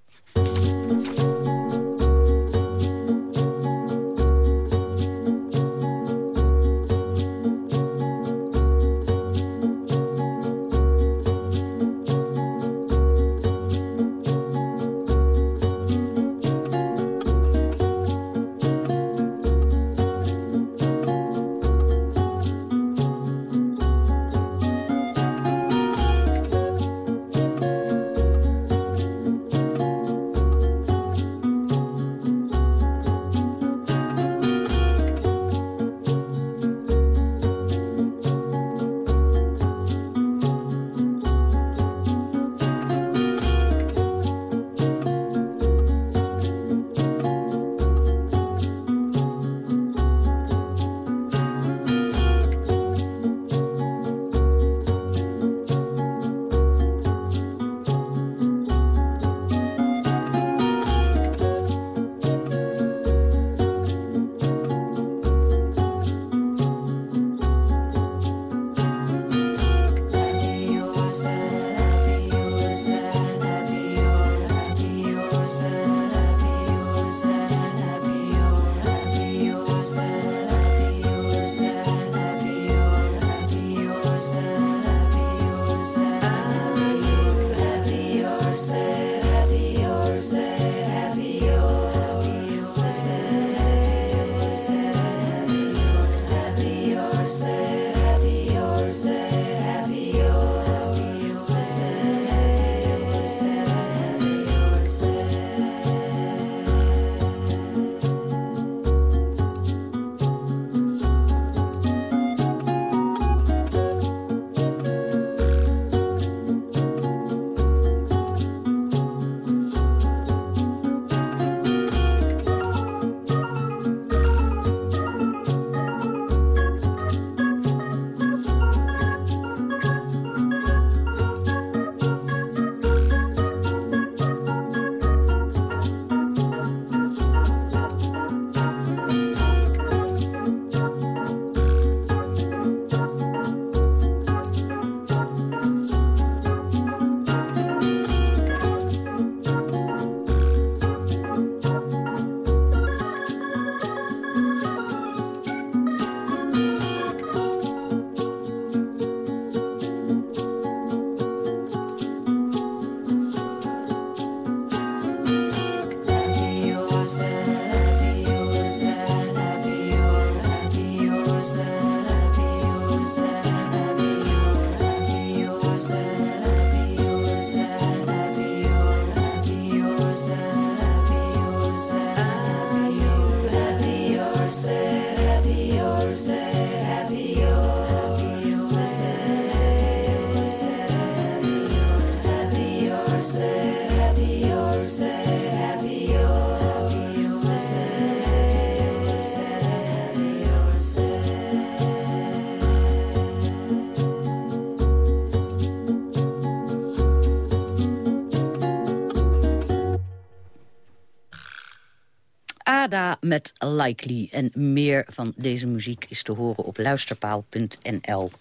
Met Likely. En meer van deze muziek is te horen op luisterpaal.nl.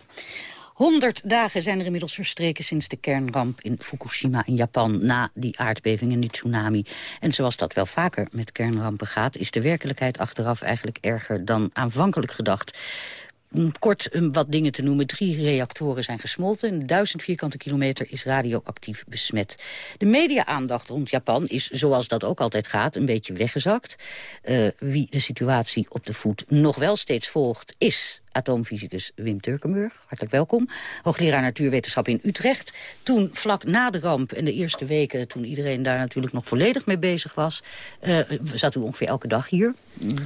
100 dagen zijn er inmiddels verstreken sinds de kernramp in Fukushima in Japan... na die aardbeving en die tsunami. En zoals dat wel vaker met kernrampen gaat... is de werkelijkheid achteraf eigenlijk erger dan aanvankelijk gedacht. Kort wat dingen te noemen. Drie reactoren zijn gesmolten. Duizend vierkante kilometer is radioactief besmet. De media-aandacht rond Japan is, zoals dat ook altijd gaat, een beetje weggezakt. Uh, wie de situatie op de voet nog wel steeds volgt, is atoomfysicus Wim Turkenburg. Hartelijk welkom. Hoogleraar natuurwetenschap in Utrecht. Toen, vlak na de ramp en de eerste weken... toen iedereen daar natuurlijk nog volledig mee bezig was... Uh, zat u ongeveer elke dag hier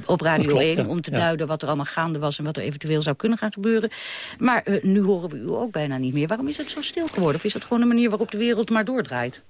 op Radio 1... om te duiden wat er allemaal gaande was... en wat er eventueel zou kunnen gaan gebeuren. Maar uh, nu horen we u ook bijna niet meer. Waarom is het zo stil geworden? Of is het gewoon een manier waarop de wereld maar doordraait?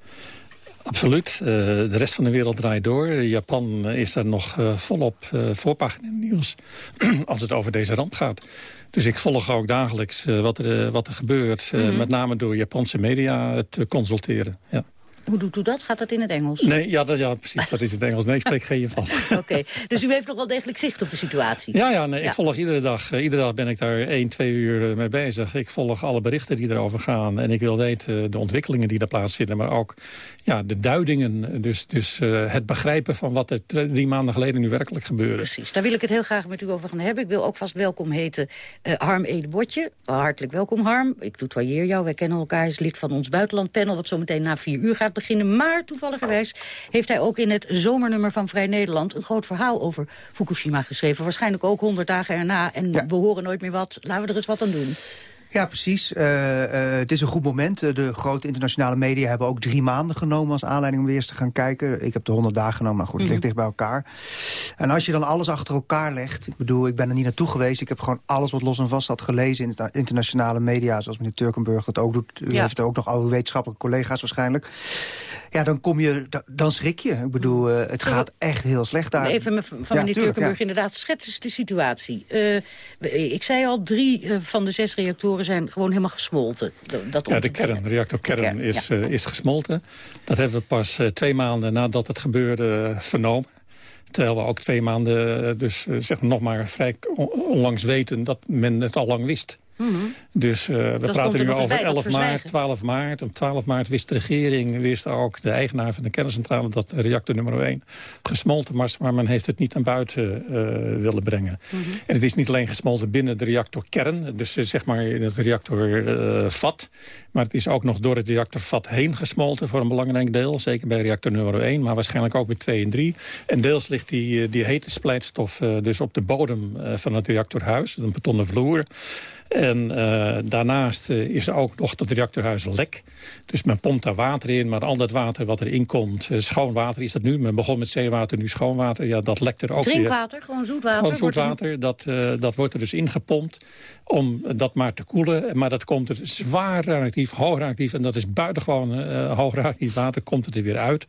Absoluut. Uh, de rest van de wereld draait door. Japan is daar nog uh, volop uh, voorpagina nieuws als het over deze ramp gaat. Dus ik volg ook dagelijks wat, er, wat er gebeurt. Mm -hmm. Met name door Japanse media te consulteren. Ja. Hoe doet u dat? Gaat dat in het Engels? Nee, ja, dat, ja precies, dat is het Engels. Nee, ik spreek geen Japans. Oké, dus u heeft nog wel degelijk zicht op de situatie? Ja, ja, nee, ik volg iedere dag. Uh, iedere dag ben ik daar één, twee uur uh, mee bezig. Ik volg alle berichten die erover gaan. En ik wil weten de ontwikkelingen die daar plaatsvinden. Maar ook ja, de duidingen. Dus, dus uh, het begrijpen van wat er drie maanden geleden nu werkelijk gebeurde. Precies, daar wil ik het heel graag met u over gaan hebben. Ik wil ook vast welkom heten Harm Edebotje. Hartelijk welkom, Harm. Ik toetoyeer jou. Wij kennen elkaar. Hij is lid van ons buitenlandpanel... wat zo meteen na vier uur gaat beginnen. Maar toevalligerwijs heeft hij ook in het zomernummer van Vrij Nederland... een groot verhaal over Fukushima geschreven. Waarschijnlijk ook 100 dagen erna. En ja. we horen nooit meer wat. Laten we er eens wat aan doen. Ja, precies. Uh, uh, het is een goed moment. De grote internationale media hebben ook drie maanden genomen... als aanleiding om weer eens te gaan kijken. Ik heb de honderd dagen genomen, maar goed, het ligt dicht bij elkaar. En als je dan alles achter elkaar legt... ik bedoel, ik ben er niet naartoe geweest... ik heb gewoon alles wat los en vast had gelezen... in de internationale media, zoals meneer Turkenburg dat ook doet. U ja. heeft er ook nog al wetenschappelijke collega's waarschijnlijk. Ja, dan kom je, dan schrik je. Ik bedoel, uh, het gaat echt heel slecht daar. Even van ja, meneer Turkenburg, ja. inderdaad, schets de situatie. ik zei al, drie van de zes reactoren zijn gewoon helemaal gesmolten. Dat ja, de kern, reactor kern, kern is, ja. uh, is gesmolten. Dat hebben we pas uh, twee maanden nadat het gebeurde vernomen. Terwijl we ook twee maanden, dus zeg maar nog maar vrij onlangs weten... dat men het al lang wist. Mm -hmm. Dus uh, we dat praten nu over 11 maart, 12 maart. Op 12 maart wist de regering, wist ook de eigenaar van de kerncentrale... dat reactor nummer 1 gesmolten was, maar men heeft het niet naar buiten uh, willen brengen. Mm -hmm. En het is niet alleen gesmolten binnen de reactorkern, dus uh, zeg maar in het reactorvat... maar het is ook nog door het reactorvat heen gesmolten voor een belangrijk deel. Zeker bij reactor nummer 1, maar waarschijnlijk ook bij 2 en 3. En deels ligt die, die hete splijtstof dus op de bodem van het reactorhuis, een betonnen vloer... En uh, daarnaast uh, is er ook nog dat reactorhuis lek. Dus men pompt daar water in, maar al dat water wat erin komt... Uh, schoon water is dat nu. Men begon met zeewater, nu schoon water. Ja, dat lekt er ook Drinkwater, weer. gewoon zoetwater? Gewoon zoetwater, dat, dat wordt er dus ingepompt om dat maar te koelen. Maar dat komt er zwaar radioactief, hoog radioactief... en dat is buitengewoon hoog radioactief water, komt het er weer uit.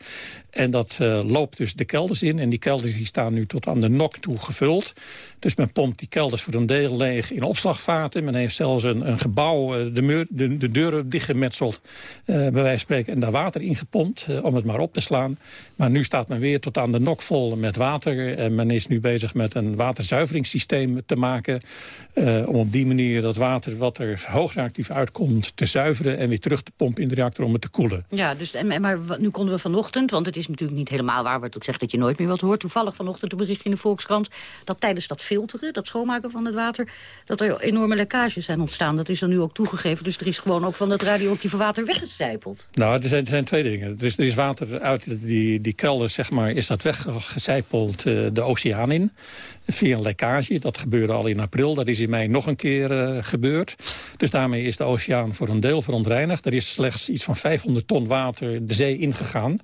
En dat loopt dus de kelders in. En die kelders die staan nu tot aan de nok toe gevuld. Dus men pompt die kelders voor een deel leeg in opslagvaten. Men heeft zelfs een, een gebouw, de, muur, de, de deuren dichtgemetseld, uh, bij van spreken, en daar water in gepompt uh, om het maar op te slaan. Maar nu staat men weer tot aan de nok vol met water. En men is nu bezig met een waterzuiveringssysteem te maken. Om op die manier dat water wat er hoogreactief uitkomt te zuiveren... en weer terug te pompen in de reactor om het te koelen. Ja, dus, en, maar nu konden we vanochtend, want het is natuurlijk niet helemaal waar... wat ook zegt dat je nooit meer wat hoort. Toevallig vanochtend een bericht in de Volkskrant... dat tijdens dat filteren, dat schoonmaken van het water... dat er enorme lekkages zijn ontstaan. Dat is er nu ook toegegeven. Dus er is gewoon ook van dat radioactieve water weggecijpeld. Nou, er zijn, er zijn twee dingen. Er is, er is water uit die, die kelder, zeg maar, is dat weggecijpeld uh, de oceaan in. Via een lekkage. Dat gebeurde al in april. Dat is in mei nog een keer uh, gebeurd. Dus daarmee is de oceaan voor een deel verontreinigd. Er is slechts iets van 500 ton water de zee ingegaan.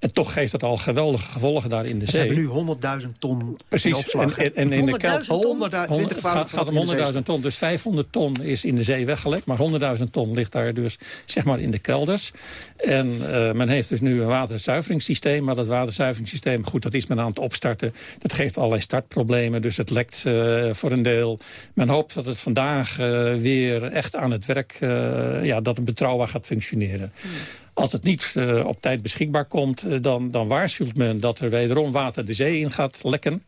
En toch geeft dat al geweldige gevolgen daar in de en zee. Ze hebben nu 100.000 ton Precies. in opslag. En, en, in de kelder 100, 20 gaat, gaat om 100.000 ton. Dus 500 ton is in de zee weggelekt. Maar 100.000 ton ligt daar dus zeg maar in de kelders. En uh, men heeft dus nu een waterzuiveringssysteem. Maar dat waterzuiveringssysteem, goed, dat is men aan het opstarten. Dat geeft allerlei startproblemen. Dus het lekt uh, voor een deel. Men hoopt dat het vandaag uh, weer echt aan het werk... ja, dat het betrouwbaar gaat functioneren. Hmm. Als het niet uh, op tijd beschikbaar komt, uh, dan, dan waarschuwt men dat er wederom water de zee in gaat lekken.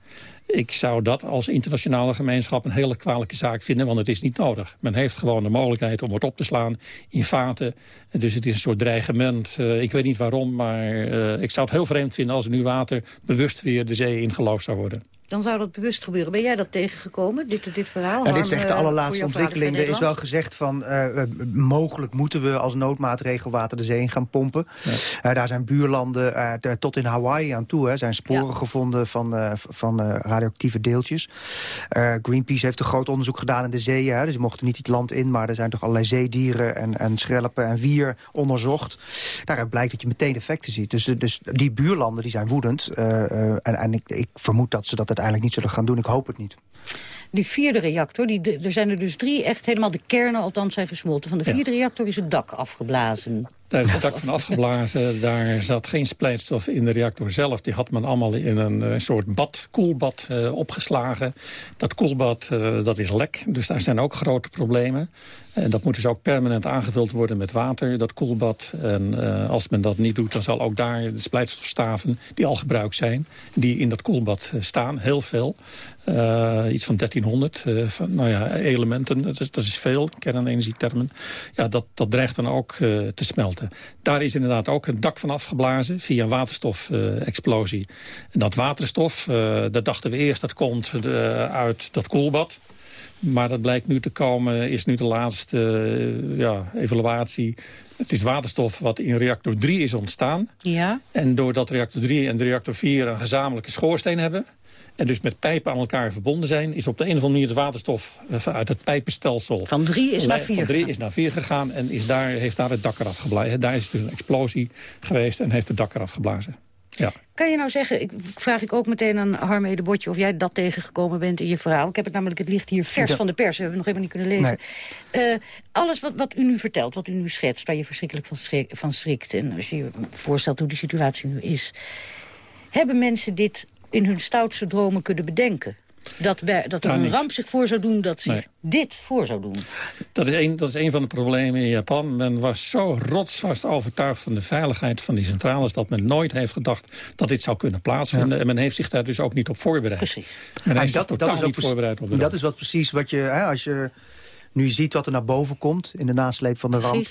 Ik zou dat als internationale gemeenschap een hele kwalijke zaak vinden, want het is niet nodig. Men heeft gewoon de mogelijkheid om het op te slaan in vaten. Dus het is een soort dreigement. Uh, ik weet niet waarom, maar ik zou het heel vreemd vinden als er nu water bewust weer de zee ingeloosd zou worden. Dan zou dat bewust gebeuren. Ben jij dat tegengekomen, dit, dit verhaal? Ja, dit is echt de eh, allerlaatste ontwikkeling. Er is wel gezegd van, uh, mogelijk moeten we als noodmaatregel water de zee in gaan pompen. Ja. Uh, daar zijn buurlanden, uh, tot in Hawaii aan toe, hè, zijn sporen ja. gevonden van, van radioactieve deeltjes. Greenpeace heeft een groot onderzoek gedaan in de zeeën. Hè, dus ze mochten niet het land in, maar er zijn toch allerlei zeedieren en, en schelpen en wier onderzocht. Daaruit blijkt dat je meteen effecten ziet. Dus, dus die buurlanden die zijn woedend. en, en ik, ik vermoed dat ze dat uiteindelijk niet zullen gaan doen. Ik hoop het niet. Die vierde reactor, die, er zijn er dus drie echt helemaal de kernen althans zijn gesmolten. Van de vierde ja. reactor is het dak afgeblazen. Daar is het dak van afgeblazen. Daar zat geen splijtstof in de reactor zelf. Die had men allemaal in een, een soort bad, koelbad uh, opgeslagen. Dat koelbad uh, dat is lek, dus daar zijn ook grote problemen. En dat moet dus ook permanent aangevuld worden met water, dat koelbad. En uh, als men dat niet doet, dan zal ook daar de splijtstofstaven... die al gebruikt zijn, die in dat koelbad staan, heel veel. Uh, iets van 1300 uh, van, nou ja, elementen, dat is, dat is veel, kernenergietermen. Ja, dat, dat dreigt dan ook te smelten. Daar is inderdaad ook een dak van afgeblazen via een waterstofexplosie. en dat waterstof, dat dachten we eerst, dat komt uit dat koelbad... Maar dat blijkt nu te komen, is nu de laatste uh, ja, evaluatie. Het is waterstof wat in reactor 3 is ontstaan. Ja. En doordat reactor 3 en de reactor 4 een gezamenlijke schoorsteen hebben... en dus met pijpen aan elkaar verbonden zijn... is op de een of andere manier de waterstof uit het pijpenstelsel... Van 3 is naar 4 Van 3 is naar 4 gegaan en is daar, heeft daar het dak eraf geblazen. Daar is dus een explosie geweest en heeft het dak eraf geblazen. Ja. Kan je nou zeggen, ik vraag ik ook meteen aan Harme de Botje... of jij dat tegengekomen bent in je verhaal. Ik heb het namelijk, het ligt hier vers ja. van de pers. We hebben nog even niet kunnen lezen. Nee. Uh, alles wat, wat u nu vertelt, wat u nu schetst... waar je verschrikkelijk van, schrik, van schrikt... en als je je voorstelt hoe die situatie nu is... hebben mensen dit in hun stoutste dromen kunnen bedenken? Dat, dat er een niet. ramp zich voor zou doen, dat zich Nee. dit voor zou doen. Dat is, een, dat is een van de problemen in Japan. Men was zo rotsvast overtuigd van de veiligheid van die centrales... dat men nooit heeft gedacht dat dit zou kunnen plaatsvinden. En men heeft zich daar dus ook niet op voorbereid. Precies. Men heeft zich totaal ook niet voorbereid op de Dat ramp. is wat precies wat je, hè, als je nu ziet wat er naar boven komt in de nasleep van de ramp.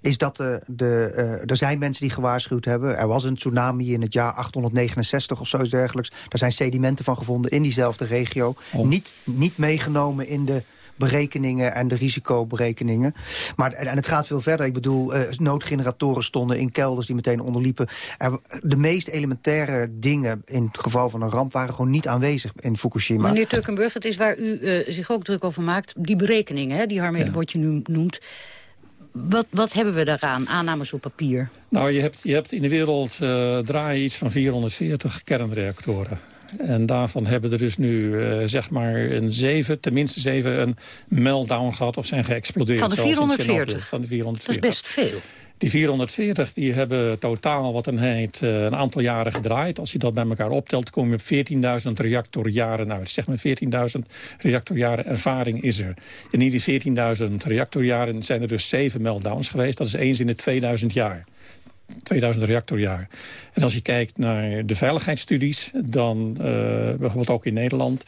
Is dat de, de, eh, er zijn mensen die gewaarschuwd hebben. Er was een tsunami in het jaar 869 of zoiets dergelijks. Daar zijn sedimenten van gevonden in diezelfde regio. Niet, niet meegenomen in de berekeningen en de risicoberekeningen. Maar, en, en het gaat veel verder. Ik bedoel, eh, noodgeneratoren stonden in kelders die meteen onderliepen. Er, de meest elementaire dingen in het geval van een ramp... waren gewoon niet aanwezig in Fukushima. Meneer Turkenburg, het is waar u eh, zich ook druk over maakt. Die berekeningen, hè, die Harmede Ja. Botje nu noemt. Wat, wat hebben we daaraan? Aannames op papier. Nou, je hebt, je hebt in de wereld eh, draaien iets van 440 kernreactoren. En daarvan hebben er dus nu eh, zeg maar een zeven, tenminste zeven, een meltdown gehad of zijn geëxplodeerd. Van de zoals in 440? Tsjernobyl. Van de Dat is 440. best veel. Die 440 die hebben totaal wat dan heet eh, een aantal jaren gedraaid. Als je dat bij elkaar optelt, kom je op 14.000 reactorjaren uit. Zeg maar 14.000 reactorjaren ervaring is er. En in die 14.000 reactorjaren zijn er dus zeven meltdowns geweest. Dat is eens in de 2000 jaar. 2000 reactorjaar. En als je kijkt naar de veiligheidsstudies, dan eh, bijvoorbeeld ook in Nederland...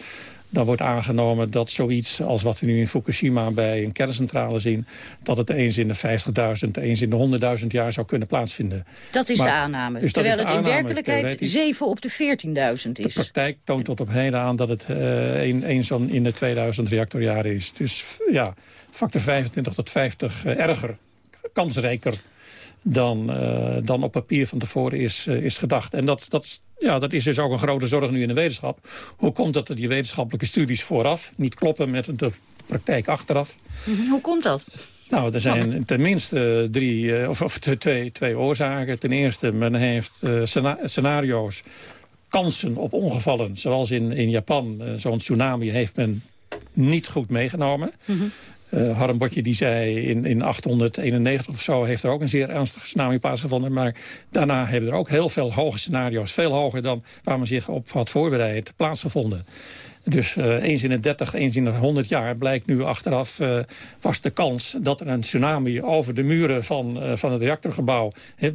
dan wordt aangenomen dat zoiets als wat we nu in Fukushima bij een kerncentrale zien... dat het eens in de 50.000, eens in de 100.000 jaar zou kunnen plaatsvinden. Dat is Maar- de aanname. dus Terwijl de het in aanname, werkelijkheid theoretisch. 7 op de 14.000 De is. praktijk toont tot op heden aan dat het eh een, een zo'n in de 2000 reactorjaren is. Dus ja, factor 25 tot 50 eh, erger, kansrijker dan, eh, dan op papier van tevoren is, eh, is gedacht. En dat, dat, ja, dat is dus ook een grote zorg nu in de wetenschap. Hoe komt het dat die wetenschappelijke studies vooraf niet kloppen met de praktijk achteraf? Mhm, Hoe komt dat? Nou, er zijn tenminste drie, eh, of, of twee, twee oorzaken. Ten eerste, men heeft scena- scenario's, kansen op ongevallen... zoals in, in Japan, zo'n tsunami, heeft men niet goed meegenomen. Botje die zei in, in 891 of zo... heeft er ook een zeer ernstige tsunami plaatsgevonden. Maar daarna hebben er ook heel veel hoge scenario's... veel hoger dan waar men zich op had voorbereid, plaatsgevonden. Dus uh, eens in de 30, eens in de 100 jaar blijkt nu achteraf... Uh, was de kans dat er een tsunami over de muren van, uh, van het reactorgebouw... He,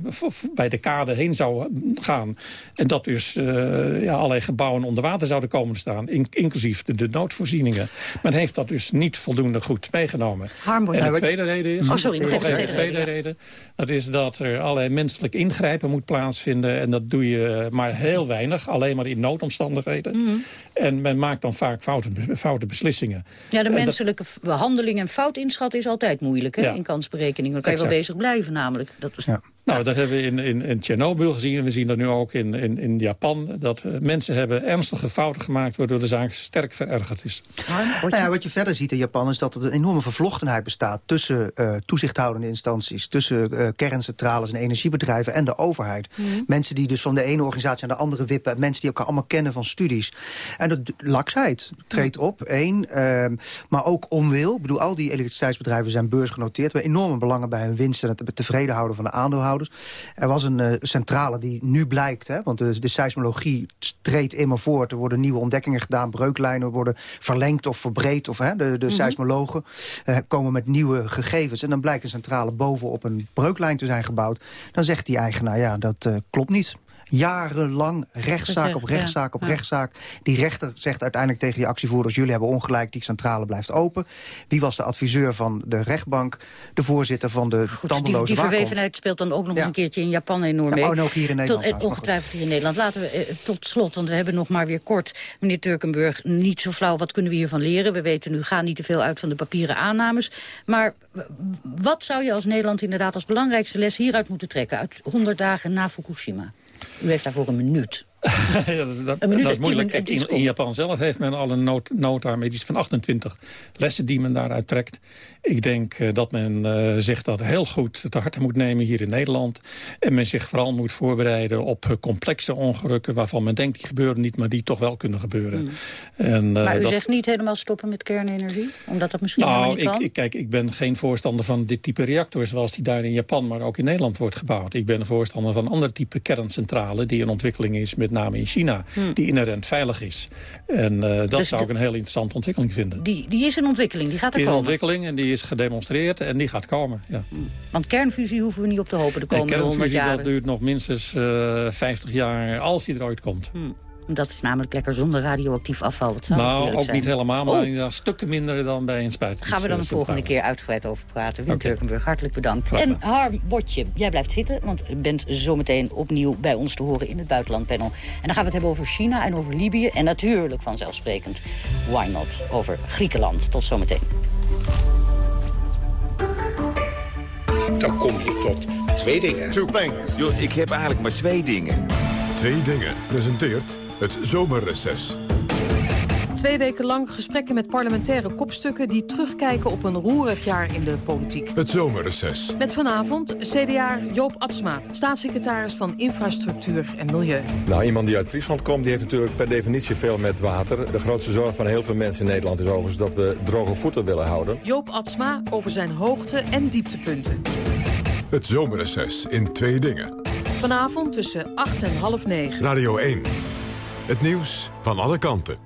bij de kade heen zou gaan. En dat dus ja, allerlei gebouwen onder water zouden komen te staan. In, inclusief de, de, noodvoorzieningen. Men heeft dat dus niet voldoende goed meegenomen. Harmboy. En de tweede reden is... Oh, sorry, nog even de tweede, reden. reden. Dat is dat er allerlei menselijk ingrijpen moet plaatsvinden. En dat doe je maar heel weinig. Alleen maar in noodomstandigheden. Mm -hmm. En men maakt dan vaak foute, foute beslissingen. Ja, de menselijke dat... handeling en fout inschatten is altijd moeilijk hè, ja. in kansberekening. Dan kan je exact. wel bezig blijven namelijk. Dat is... ja. Nou, dat hebben we in, in, in Tsjernobyl gezien. En we zien dat nu ook in, in, in Japan. Dat uh, mensen hebben ernstige fouten gemaakt... waardoor de zaak sterk verergerd is. Nou ja, wat je verder ziet in Japan is dat er een enorme vervlochtenheid bestaat... tussen uh, toezichthoudende instanties, tussen uh, kerncentrales en energiebedrijven... en de overheid. Mm -hmm. Mensen die dus van de ene organisatie naar de andere wippen. Mensen die elkaar allemaal kennen van studies. En dat laksheid treedt op, één. maar ook onwil. Ik bedoel, al die elektriciteitsbedrijven zijn beursgenoteerd. We hebben enorme belangen bij hun winst... en het tevreden houden van de aandeelhouders. Er was een uh, centrale die nu blijkt, hè, want de, de seismologie treedt immer voort. Er worden nieuwe ontdekkingen gedaan, breuklijnen worden verlengd of verbreed. Of, hè, de de mm -hmm. seismologen uh, komen met nieuwe gegevens. En dan blijkt een centrale bovenop een breuklijn te zijn gebouwd. Dan zegt die eigenaar, ja, dat uh, klopt niet jarenlang rechtszaak op rechtszaak op rechtszaak. Die rechter zegt uiteindelijk tegen die actievoerders... jullie hebben ongelijk, die centrale blijft open. Wie was de adviseur van de rechtbank? De voorzitter van de Goed, tandeloze Die, die verwevenheid speelt dan ook nog eens een keertje in Japan enorm mee. Ja, en ook hier in Nederland. Tot, ongetwijfeld hier in Nederland. Laten we eh, tot slot, want we hebben nog maar weer kort... meneer Turkenburg, niet zo flauw, wat kunnen we hiervan leren? We weten nu, ga niet te veel uit van de papieren aannames. Maar wat zou je als Nederland inderdaad als belangrijkste les hieruit moeten trekken... uit 100 dagen na Fukushima? U heeft daarvoor een minuut. ja, dat, dat, dat is moeilijk. In, in, Japan zelf heeft men al een nood, met iets van 28 lessen die men daaruit trekt. Ik denk uh, dat men uh, zich dat heel goed te harte moet nemen hier in Nederland. En men zich vooral moet voorbereiden op uh, complexe ongelukken... waarvan men denkt die gebeuren niet, maar die toch wel kunnen gebeuren. Mm. En, maar u dat... zegt niet helemaal stoppen met kernenergie? Omdat dat misschien nou, helemaal niet kan? Ik, ik, kijk, ik ben geen voorstander van dit type reactor... zoals die daar in Japan, maar ook in Nederland wordt gebouwd. Ik ben een voorstander van een ander type kerncentrale... die een ontwikkeling is met name in China, hmm. die inherent veilig is. En uh, dat dus zou ik een heel interessante ontwikkeling vinden. Die, die is een ontwikkeling, die gaat er die komen? is een ontwikkeling en die is gedemonstreerd en die gaat komen. Ja. Hmm. Want kernfusie hoeven we niet op te hopen de komende nee, 100 jaar. dat duurt nog minstens uh, 50 jaar, als die er ooit komt. Hmm. Dat is namelijk lekker zonder radioactief afval. Dat zou nou, ook zijn. niet helemaal, maar oh. stukken minder dan bij een spuit. Gaan we dan de volgende keer uitgebreid over praten. Wim okay. Turkenburg, hartelijk bedankt. En Harm Botje, jij blijft zitten, want u bent zometeen opnieuw bij ons te horen in het buitenlandpanel. En dan gaan we het hebben over China en over Libië. En natuurlijk vanzelfsprekend, why not, over Griekenland. Tot zometeen. Dan kom je tot twee dingen. Two things. Yo, ik heb eigenlijk maar twee dingen. Twee dingen presenteert het zomerreces. Twee weken lang gesprekken met parlementaire kopstukken... die terugkijken op een roerig jaar in de politiek. Het zomerreces. Met vanavond CDA Joop Atsma, staatssecretaris van Infrastructuur en Milieu. Nou, iemand die uit Friesland komt, die heeft natuurlijk per definitie veel met water. De grootste zorg van heel veel mensen in Nederland is overigens dat we droge voeten willen houden. Joop Atsma over zijn hoogte- en dieptepunten. Het zomerreces in twee dingen. Vanavond tussen 8 en half 9. Radio 1. Het nieuws van alle kanten.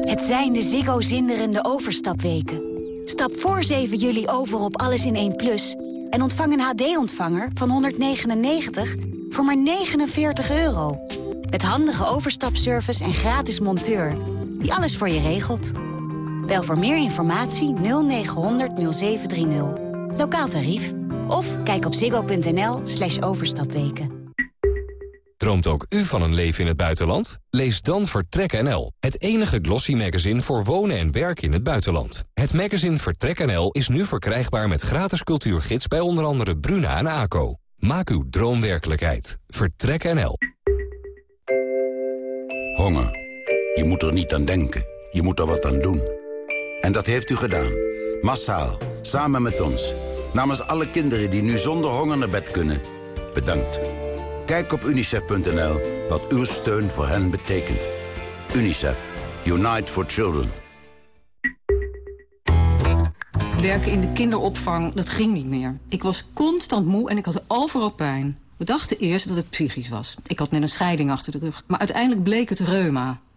Het zijn de Ziggo zinderende overstapweken. Stap voor 7 juli over op Alles in 1 Plus... en ontvang een HD-ontvanger van 199 voor maar 49 euro. Met handige overstapservice en gratis monteur... die alles voor je regelt. Bel voor meer informatie 0900 0730. Lokaal tarief. Of kijk op ziggo.nl slash overstapweken. Droomt ook u van een leven in het buitenland? Lees dan Vertrek NL, het enige glossy magazine voor wonen en werken in het buitenland. Het magazine Vertrek NL is nu verkrijgbaar met gratis cultuurgids bij onder andere Bruna en ACO. Maak uw droom werkelijkheid. Vertrek NL. Honger. Je moet er niet aan denken. Je moet er wat aan doen. En dat heeft u gedaan. Massaal. Samen met ons. Namens alle kinderen die nu zonder honger naar bed kunnen. Bedankt. Kijk op unicef.nl wat uw steun voor hen betekent. UNICEF. Unite for Children. Werken in de kinderopvang, dat ging niet meer. Ik was constant moe en ik had overal pijn. We dachten eerst dat het psychisch was. Ik had net een scheiding achter de rug. Maar uiteindelijk bleek het reuma.